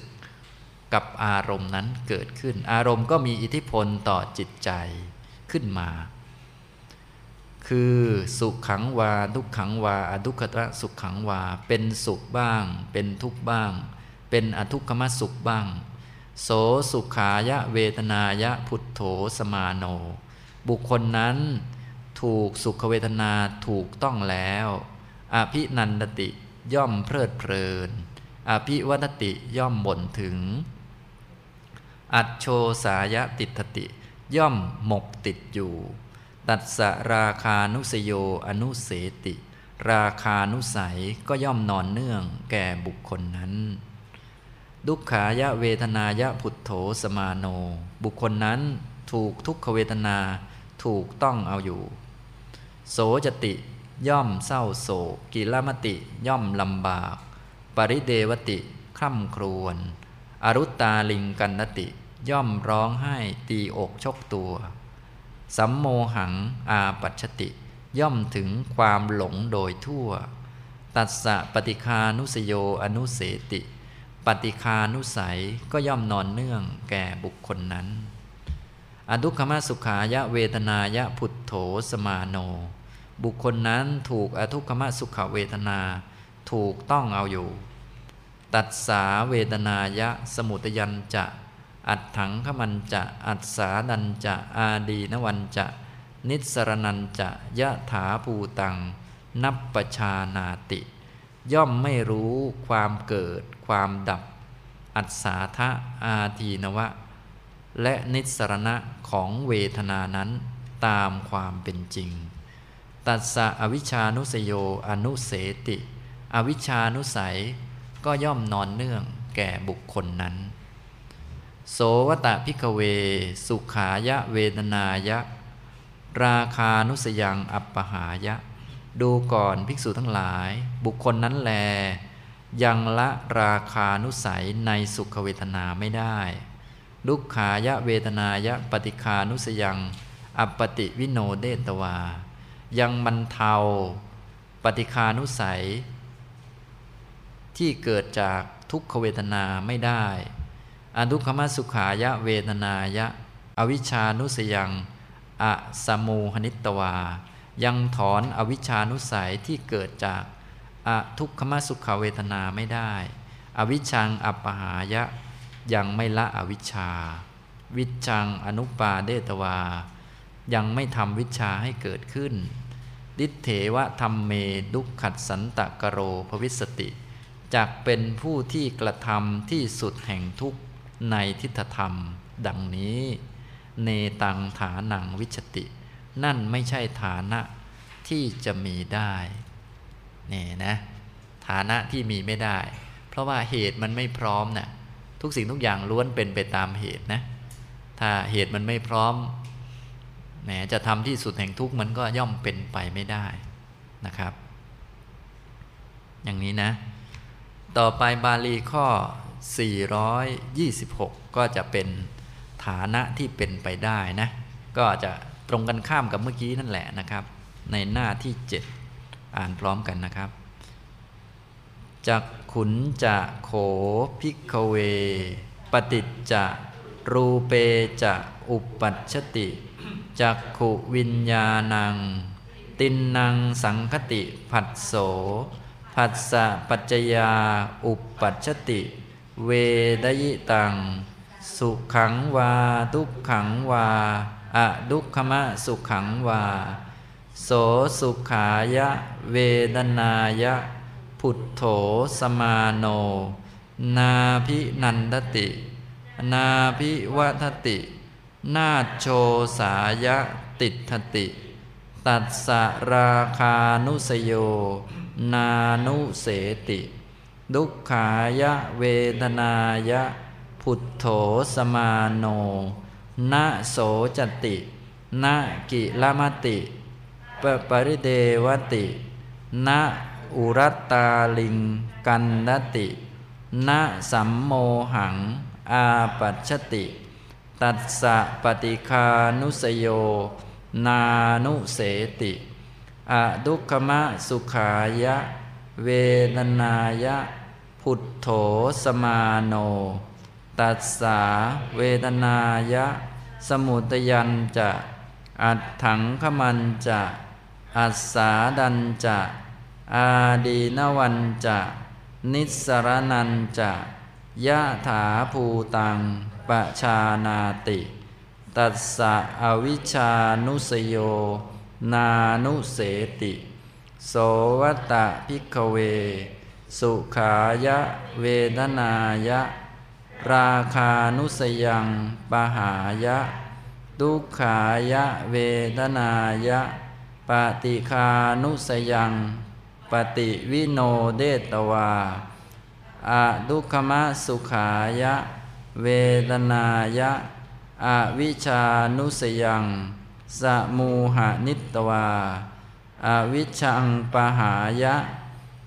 กับอารมณ์นั้นเกิดขึ้น อารมณ์ก็มีอิทธิพลต่อจิตใจขึ้นมา คือสุขขังวา ทุกขังวาอทุกขตะสุขขังวา เป็นสุขบ้าง เป็นทุกข์บ้าง เป็นอทุกขมสุขบ้าง โสสุขายะเวทนายะพุทโธสมาโน บุคคลนั้น ถูกสุขเวทนาถูกต้องแล้วอภินันติย่อมเพลิดเพลิน อภิวัตติย่อมบ่นถึง อัจโชสายติทติ ย่อมหมกติดอยู่ ตัดสราคานุสโยอนุเสติ ราคานุสัยก็ย่อมนอนเนื่องแก่บุคคลนั้น ดุขายะเวทนายะพุทโธสมาโน บุคคลนั้นถูกทุกขเวทนาถูกต้องเอาอยู่ โสจติ ย่อมเศร้าโศกกิลมติ ย่อมลำบาก ปริเดวติ คร่ำครวญ อรุตตาลิงกันนติ ย่อมร้องไห้ตีอกชกตัว สัมโมหังอาปัชติ ย่อมถึงความหลงโดยทั่ว ตัสสะปฏิคานุสโยอนุเสติ ปฏิคานุสัยก็ย่อมนอนเนื่องแก่บุคคลนั้นอดุขมสุขายะเวทนายะพุทโธสมาโน บุคคลนั้นถูกอทุกขมสุขเวทนาถูกต้องเอาอยู่ ตัดสาเวทนายะสมุตยันจะ อัดถังขมันจะ อัดสาดันจะ อาดีนวันจะ นิสรนันจะยะถาภูตัง นับประชานาติ ย่อมไม่รู้ความเกิด ความดับ อัศาทะอาทีนวะ และนิสรณะของเวทนานั้นตามความเป็นจริง ตัสสะอวิชานุสโยอนุเสติ อวิชานุสัยก็ย่อมนอนเนื่องแก่บุคคลนั้น โสวตะพิกเว สุขายะเวทนายะ ราคานุสยังอัปปหายะ ดูก่อนภิกษุทั้งหลาย บุคคลนั้นแล ยังละราคานุสัยในสุขเวทนาไม่ได้ลุกขายะเวทนายะปฏิคานุสยัง อัปปติวิโนเดตวา ยังบรรเทาปฏิคานุสัย ที่เกิดจากทุกขเวทนาไม่ได้อนุขมสุขายะเวทนายะ อวิชานุสยังอะสมูหนิตวา ยังถอนอวิชานุสัยที่เกิดจากอะทุกขมสุขเวทนาไม่ได้ อวิชังอัปหายะยังไม่ละอวิชาวิชังอนุปาเดตวา ยังไม่ทำวิชาให้เกิดขึ้น ดิเถวะธรรมเมดุขัดสันตะกโรภวิสติจักเป็นผู้ที่กระทำที่สุดแห่งทุกในทิฏฐธรรม ดังนี้ เนตังฐานังวิชติ นั่นไม่ใช่ฐานะที่จะมีได้นี่นะ ฐานะที่มีไม่ได้ เพราะว่าเหตุมันไม่พร้อมนะ่ะทุกสิ่งทุกอย่างล้วนเป็นไปตามเหตุนะ ถ้าเหตุมันไม่พร้อม แหมจะทำที่สุดแห่งทุกข์มันก็ย่อมเป็นไปไม่ได้นะครับ อย่างนี้นะ ต่อไปบาลีข้อ 426 ก็จะเป็นฐานะที่เป็นไปได้นะ ก็จะตรงกันข้ามกับเมื่อกี้นั่นแหละนะครับ ในหน้าที่ 7 อ่านพร้อมกันนะครับจักขุนจะโขพิกเว ปฏิจจะรูเปจะอุปัชติ จักขุวิญญาณัง ตินนางสังคติผัสโสผัสสะปัจจยาอุปปัชติ เวดยิตัง สุขังวาทุกขังวาอะดุขมะสุขังวา โสสุขายะ เวดนายะพุทโธสมาโน นาพินันทติ นาพิวัทติ นาโชสายะติทติ ตัสสราคานุสโย นานุเสติ ดุขายะเวทนายะ พุทโธสมาโนนะโสจตินะกิลมติปปริเดวตินะอุรัตตาลิงกันนตินะสัมโมหัง อาปัชติ ตัสสะปฏิคานุสโย นานุเสติอะดุขมะสุขายะ เวทนายะ พุทโธสมาโน ตัสสาเวทนายะ สมุตยันจะ อัดถังขมันจะ อัสสาดันจะ อาดีนวันจะ นิสรนันจะยะถาภูตัง ปชานาติ ตัสสะอวิชานุสโย นานุเสติ โสวัตะพิกเว สุขายะเวทนายะ ราคานุสยังปหายะดุขายะเวทนายะปฏิคานุสยังปฏิวิโนเดตวาอะดุขมะสุขายะ เวทนายะ อวิชานุสยังสมูหานิตวาอวิชังปหายะ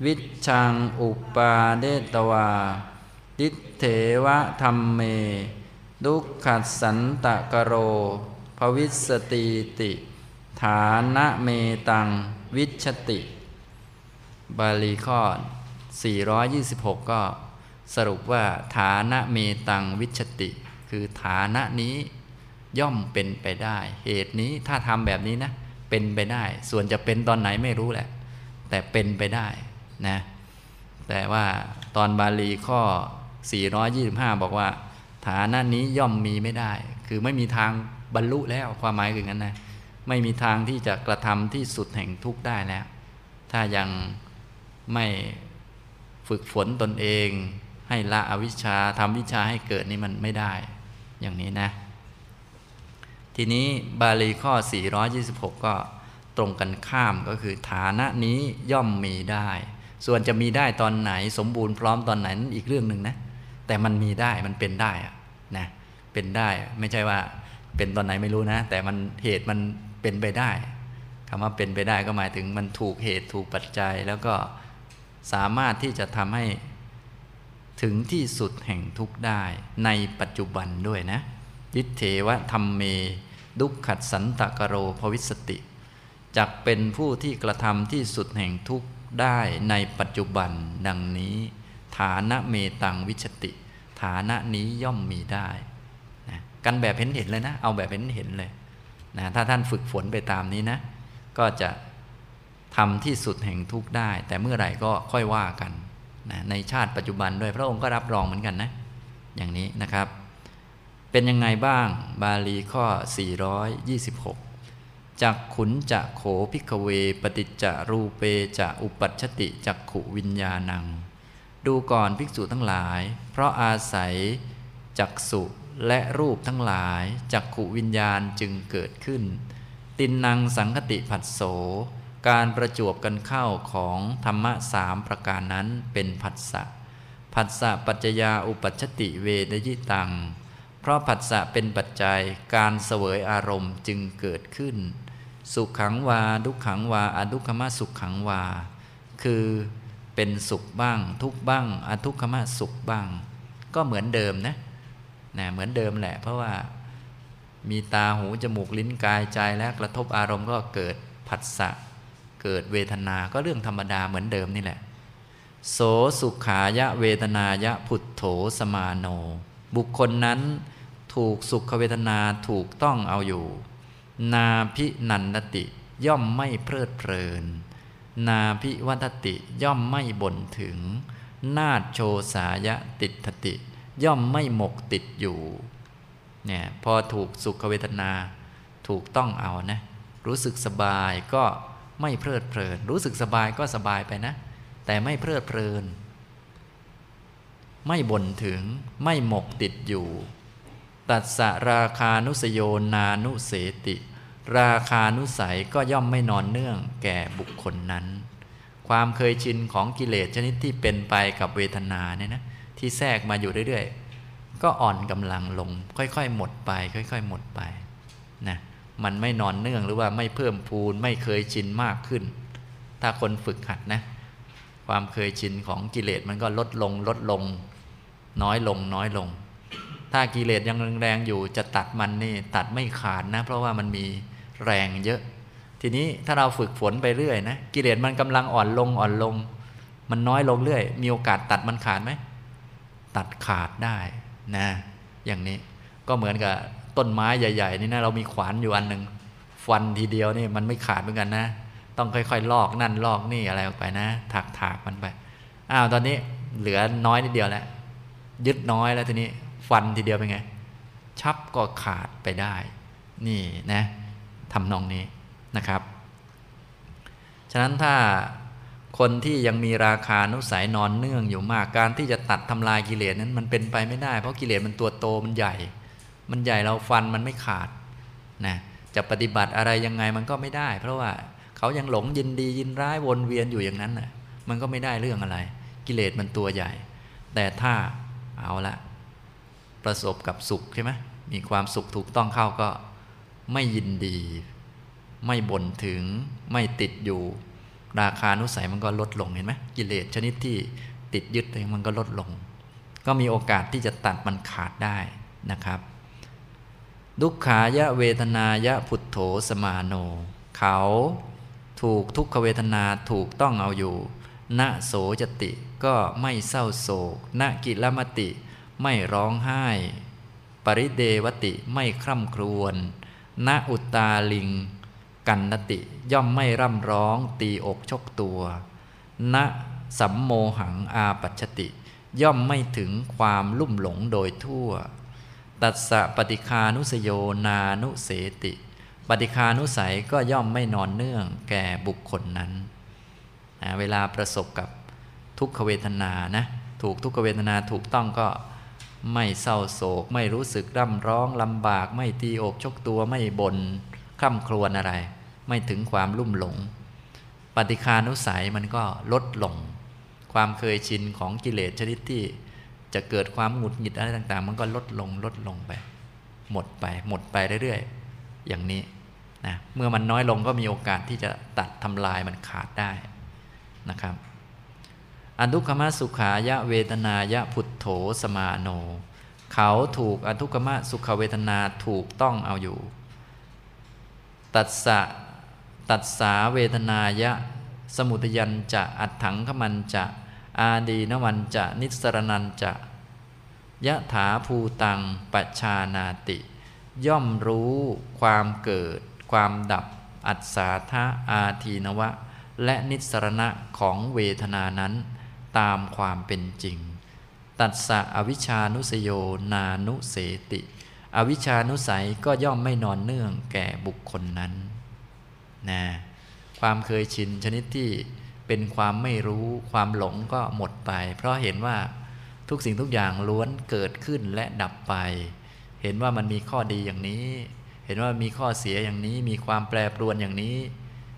วิชังอุปาเดตวาทิเถวะธรรมเม ดุขัดสันตะกโร ภวิสติติ ฐานะเมตัง วิชติ บาลีข้อ 426 ก็ สรุปว่าฐานะเมตังวิชติ คือฐานะนี้ย่อมเป็นไปได้ เหตุนี้ถ้าทำแบบนี้นะ เป็นไปได้ ส่วนจะเป็นตอนไหนไม่รู้แหละ แต่เป็นไปได้นะแต่ว่าตอนบาลีข้อ 425 บอกว่า ฐานะนี้ย่อมมีไม่ได้ คือไม่มีทางบรรลุแล้วความหมายคืองั้นนะไม่มีทางที่จะกระทำที่สุดแห่งทุกข์ได้แล้ว ถ้ายังไม่ฝึกฝนตนเอง ให้ละอวิชชาทำวิชาให้เกิดนี่มันไม่ได้ อย่างนี้นะ ทีนี้บาลีข้อ 426 ก็ตรงกันข้ามก็คือฐานะนี้ย่อมมีได้ ส่วนจะมีได้ตอนไหนสมบูรณ์พร้อมตอนไหนนั่นอีกเรื่องหนึ่งนะ แต่มันมีได้มันเป็นได้นะเป็นได้ไม่ใช่ว่าเป็นตอนไหนไม่รู้นะ แต่มันเหตุมันเป็นไปได้คำว่าเป็นไปได้ก็หมายถึงมันถูกเหตุถูกปัจจัย แล้วก็สามารถที่จะทำให้ ถึงที่สุดแห่งทุกข์ได้ในปัจจุบันด้วยนะยิเทวะธรรมเม ดุขัดสันตะกโรภวิสติจักเป็นผู้ที่กระทำที่สุดแห่งทุกข์ได้ในปัจจุบันดังนี้ ฐานะเมตังวิชติ ฐานะนี้ย่อมมีได้นะกันแบบเห็นเห็นเลยนะ เอาแบบเห็นเห็นเลยนะถ้าท่านฝึกฝนไปตามนี้นะ ก็จะทำที่สุดแห่งทุกข์ได้ แต่เมื่อไหร่ก็ค่อยว่ากัน นะในชาติปัจจุบันด้วยพระองค์ก็รับรองเหมือนกันนะอย่างนี้นะครับ เป็นยังไงบ้างบาลีข้อ 426จักขุนจะโขพิกเว ปฏิจจรูเปจะอุปัชติจักขุวิญญาณัง ดูก่อนภิกษุทั้งหลาย เพราะอาศัยจักสุและรูปทั้งหลายจักขุวิญญาณจึงเกิดขึ้น ตินนางสังคติผัสโส การประจวบกันเข้าของธรรมะสามประการนั้นเป็นผัสสะผัสสะปัจจยาอุปัชติเวดยิตัง เพราะผัสสะเป็นปัจจัยการเสวยอารมณ์จึงเกิดขึ้น สุขขังวาดุขขังวาอดุขมะสุขขังวา คือเป็นสุขบ้างทุกบ้าง อทุกขมะสุขบ้าง ก็เหมือนเดิมนะนะเหมือนเดิมแหละ เพราะว่ามีตาหูจมูกลิ้นกายใจและกระทบอารมณ์ก็เกิดผัสสะ เกิดเวทนาก็เรื่องธรรมดาเหมือนเดิมนี่แหละ โสสุขายะเวทนายะพุทโธสมาโน บุคคลนั้นถูกสุขเวทนาถูกต้องเอาอยู่ นาพินันติย่อมไม่เพลิดเพลิน นาพิวัตติย่อมไม่บ่นถึง นาโชสายะติดติ ย่อมไม่หมกติดอยู่เนี่ยพอถูกสุขเวทนาถูกต้องเอานะ รู้สึกสบายก็ ไม่เพลิดเพลิน รู้สึกสบายก็สบายไปนะ แต่ไม่เพลิดเพลิน ไม่บ่นถึงไม่หมกติดอยู่ ตัดสราคานุสโยนานุเสติ ราคานุสัยก็ย่อมไม่นอนเนื่องแก่บุคคลนั้น ความเคยชินของกิเลสชนิดที่เป็นไปกับเวทนาเนี่ยนะที่แทรกมาอยู่เรื่อยๆ ก็อ่อนกำลังลง ค่อยๆ หมดไป ค่อย ๆ หมดไปนะ มันไม่นอนเนื่องหรือว่าไม่เพิ่มพูนไม่เคยชินมากขึ้น ถ้าคนฝึกหัดนะ ความเคยชินของกิเลสมันก็ลดลงลดลง น้อยลงน้อยลง ถ้ากิเลสยังแรงๆอยู่จะตัดมันนี่ตัดไม่ขาดนะ เพราะว่ามันมีแรงเยอะ ทีนี้ถ้าเราฝึกฝนไปเรื่อยนะกิเลสมันกำลังอ่อนลงอ่อนลง มันน้อยลงเรื่อย มีโอกาสตัดมันขาดไหมตัดขาดได้นะ อย่างนี้ก็เหมือนกับ ต้นไม้ใหญ่ ๆ นี่นะเรามีขวานอยู่อันหนึ่งฟันทีเดียวนี่มันไม่ขาดเหมือนกันนะ ต้องค่อยๆ ลอกนั่นลอกนี่อะไรออกไปนะถากถากมันไปอ้าวตอนนี้เหลือน้อยนิดเดียวแล้วยึดน้อยแล้วทีนี้ฟันทีเดียวเป็นไง ชับก็ขาดไปได้ นี่นะทำนองนี้นะครับ ฉะนั้นถ้าคนที่ยังมีราคานุสัยนอนเนื่องอยู่มากการที่จะตัดทำลายกิเลสนั้นมันเป็นไปไม่ได้ เพราะกิเลสมันตัวโตมันใหญ่ มันใหญ่เราฟันมันไม่ขาดนะจะปฏิบัติอะไรยังไงมันก็ไม่ได้ เพราะว่าเขายังหลงยินดียินร้ายวนเวียนอยู่อย่างนั้นนะมันก็ไม่ได้เรื่องอะไร กิเลสมันตัวใหญ่ แต่ถ้าเอาละประสบกับสุขใช่ไหมมีความสุขถูกต้องเข้าก็ไม่ยินดี ไม่บ่นถึงไม่ติดอยู่ ราคานุสัยมันก็ลดลงเห็นไหมกิเลสชนิดที่ติดยึดเองมันก็ลดลง ก็มีโอกาสที่จะตัดมันขาดได้นะครับ ดุขายะเวทนายะพุทโธสมาโน เขาถูกทุกขเวทนาถูกต้องเอาอยู่ ณโสจติก็ไม่เศร้าโศก ณกิลมติไม่ร้องไห้ ปริเดวติไม่คร่ำครวญ ณอุตตาลิง กันนติย่อมไม่ร่ำร้องตีอกชกตัว ณสัมโมหังอาปัชติ ย่อมไม่ถึงความลุ่มหลงโดยทั่ว ตัสสะปฏิคานุสโยนานุเสติ ปฏิคานุสัยก็ย่อมไม่นอนเนื่องแก่บุคคลนั้นเวลาประสบกับทุกขเวทนานะถูกทุกขเวทนาถูกต้องก็ไม่เศร้าโศก ไม่รู้สึกร่ำร้องลำบาก ไม่ตีอกชกตัวไม่บน่นคร่ำครวญอะไร ไม่ถึงความลุ่มหลง ปฏิคานุสัยมันก็ลดลง ความเคยชินของกิเลสชนิดที่ จะเกิดความหงุดหงิดอะไรต่าง ๆ มันก็ลดลงลดลงไป หมดไป หมดไปเรื่อยๆ อย่างนี้นะเมื่อมันน้อยลงก็มีโอกาสที่จะตัดทำลายมันขาดได้นะครับอนุคมสุขายะเวทนายะพุทโธสมาโน เขาถูกอนุคมสุขเวทนาถูกต้องเอาอยู่ ตัดสะตัดสาเวทนายะ สมุทยันจะอัดถังขมันจะ อาดีนวันจะนิสรนันจะยะถาภูตังปัชานาติ ย่อมรู้ความเกิด ความดับ อัศาธาอาทีนวะ และนิสรณะของเวทนานั้น ตามความเป็นจริง ตัดสะอวิชานุสโยนานุเสติ อวิชานุสัยก็ย่อมไม่นอนเนื่องแก่บุคคลนั้นนะความเคยชินชนิดที่ เป็นความไม่รู้ความหลงก็หมดไป เพราะเห็นว่าทุกสิ่งทุกอย่างล้วนเกิดขึ้นและดับไป เห็นว่ามันมีข้อดีอย่างนี้ เห็นว่ามีข้อเสียอย่างนี้ มีความแปรปรวนอย่างนี้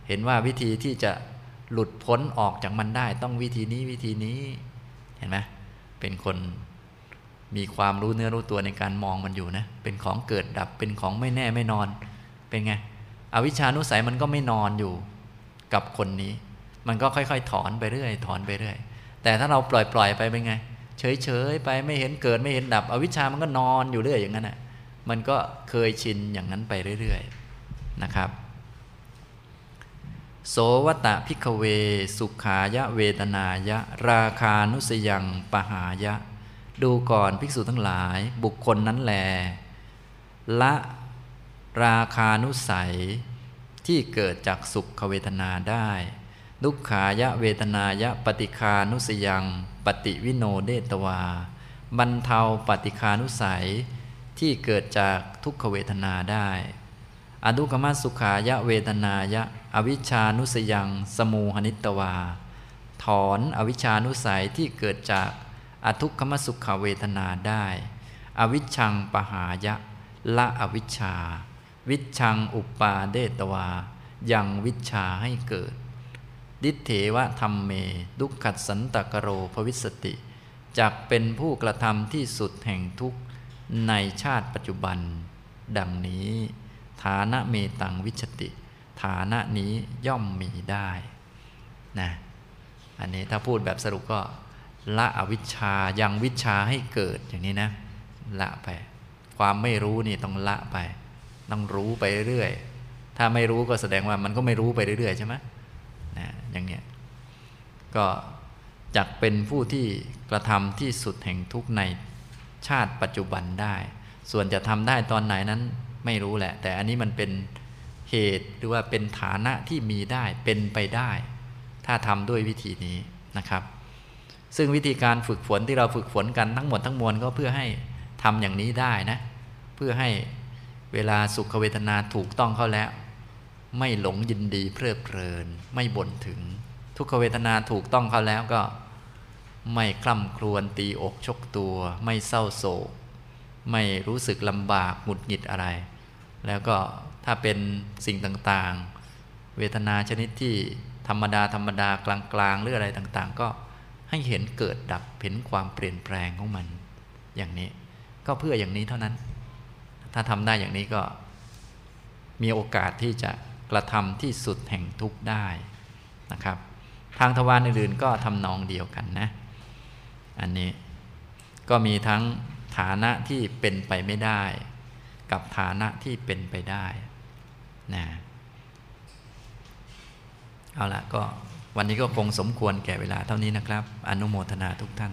เห็นว่าวิธีที่จะหลุดพ้นออกจากมันได้ต้องวิธีนี้วิธีนี้ เห็นไหมเป็นคนมีความรู้เนื้อรู้ตัวในการมองมันอยู่นะ เป็นของเกิดดับ เป็นของไม่แน่ไม่นอน เป็นไง อวิชานุสัยมันก็ไม่นอนอยู่กับคนนี้ มันก็ค่อยๆ ถอนไปเรื่อย ถอนไปเรื่อย แต่ถ้าเราปล่อยปล่อยไปเป็นไง เฉยเฉยไปไม่เห็นเกิดไม่เห็นดับ อวิชามันก็นอนอยู่เรื่อยอย่างนั้นอะมันก็เคยชินอย่างนั้นไปเรื่อยๆนะครับ โสวตะพิกเว สุขายะเวทนายะ ราคานุสยังปหายะ ดูก่อนภิกษุทั้งหลายบุคคลนั้นแล ละราคานุสัยที่เกิดจากสุขเวทนาได้ ลุกขายะเวทนายะปฏิคานุสยัง ปฏิวิโนเดตวา บรรเทาปฏิคานุสัยที่เกิดจากทุกขเวทนาได้อนุกรรมสุขายะเวทนายะ อวิชานุสยัง สมูหนิตวา ถอนอวิชานุสัยที่เกิดจากอทุกขมสุขเวทนาได้ อวิชังปหายะ ละอวิชชา วิชังอุปปาเดตวา ยังวิชาให้เกิด ดิเถวะธรรมเม ดุขัดสันตกโรภวิสติจักเป็นผู้กระทำที่สุดแห่งทุกข์ในชาติปัจจุบัน ดังนี้ ฐานะเมตังวิชติ ฐานะนี้ย่อมมีได้นะอันนี้ถ้าพูดแบบสรุปก็ ละอวิชชายังวิชาให้เกิดอย่างนี้นะ ละไป ความไม่รู้นี่ต้องละไป ต้องรู้ไปเรื่อยถ้าไม่รู้ก็แสดงว่ามันก็ไม่รู้ไปเรื่อยใช่ไหม อย่างเนี้ยก็จักเป็นผู้ที่กระทำที่สุดแห่งทุกในชาติปัจจุบันได้ ส่วนจะทำได้ตอนไหนนั้นไม่รู้แหละ แต่อันนี้มันเป็นเหตุหรือว่าเป็นฐานะที่มีได้เป็นไปได้ ถ้าทำด้วยวิธีนี้นะครับ ซึ่งวิธีการฝึกฝนที่เราฝึกฝนกันทั้งหมดทั้งมวลก็เพื่อให้ทำอย่างนี้ได้นะ เพื่อให้เวลาสุขเวทนาถูกต้องเข้าแล้ว ไม่หลงยินดีเพลิดเพลิน ไม่บ่นถึง ทุกขเวทนาถูกต้องเขาแล้วก็ ไม่คล่ำครวญตีอกชกตัว ไม่เศร้าโศก ไม่รู้สึกลำบากหงุดหงิดอะไร แล้วก็ถ้าเป็นสิ่งต่างๆ เวทนาชนิดที่ธรรมดาธรรมดากลางๆหรืออะไรต่างๆ ก็ให้เห็นเกิดดับเห็นความเปลี่ยนแปลงของมัน อย่างนี้ก็เพื่ออย่างนี้เท่านั้น ถ้าทำได้อย่างนี้ก็มีโอกาสที่จะ กระทำที่สุดแห่งทุกข์ได้นะครับ ทางทวารอื่นๆก็ทำนองเดียวกันนะ อันนี้ก็มีทั้งฐานะที่เป็นไปไม่ได้ กับฐานะที่เป็นไปได้นะเอาละก็วันนี้ก็คงสมควรแก่เวลาเท่านี้นะครับ อนุโมทนาทุกท่าน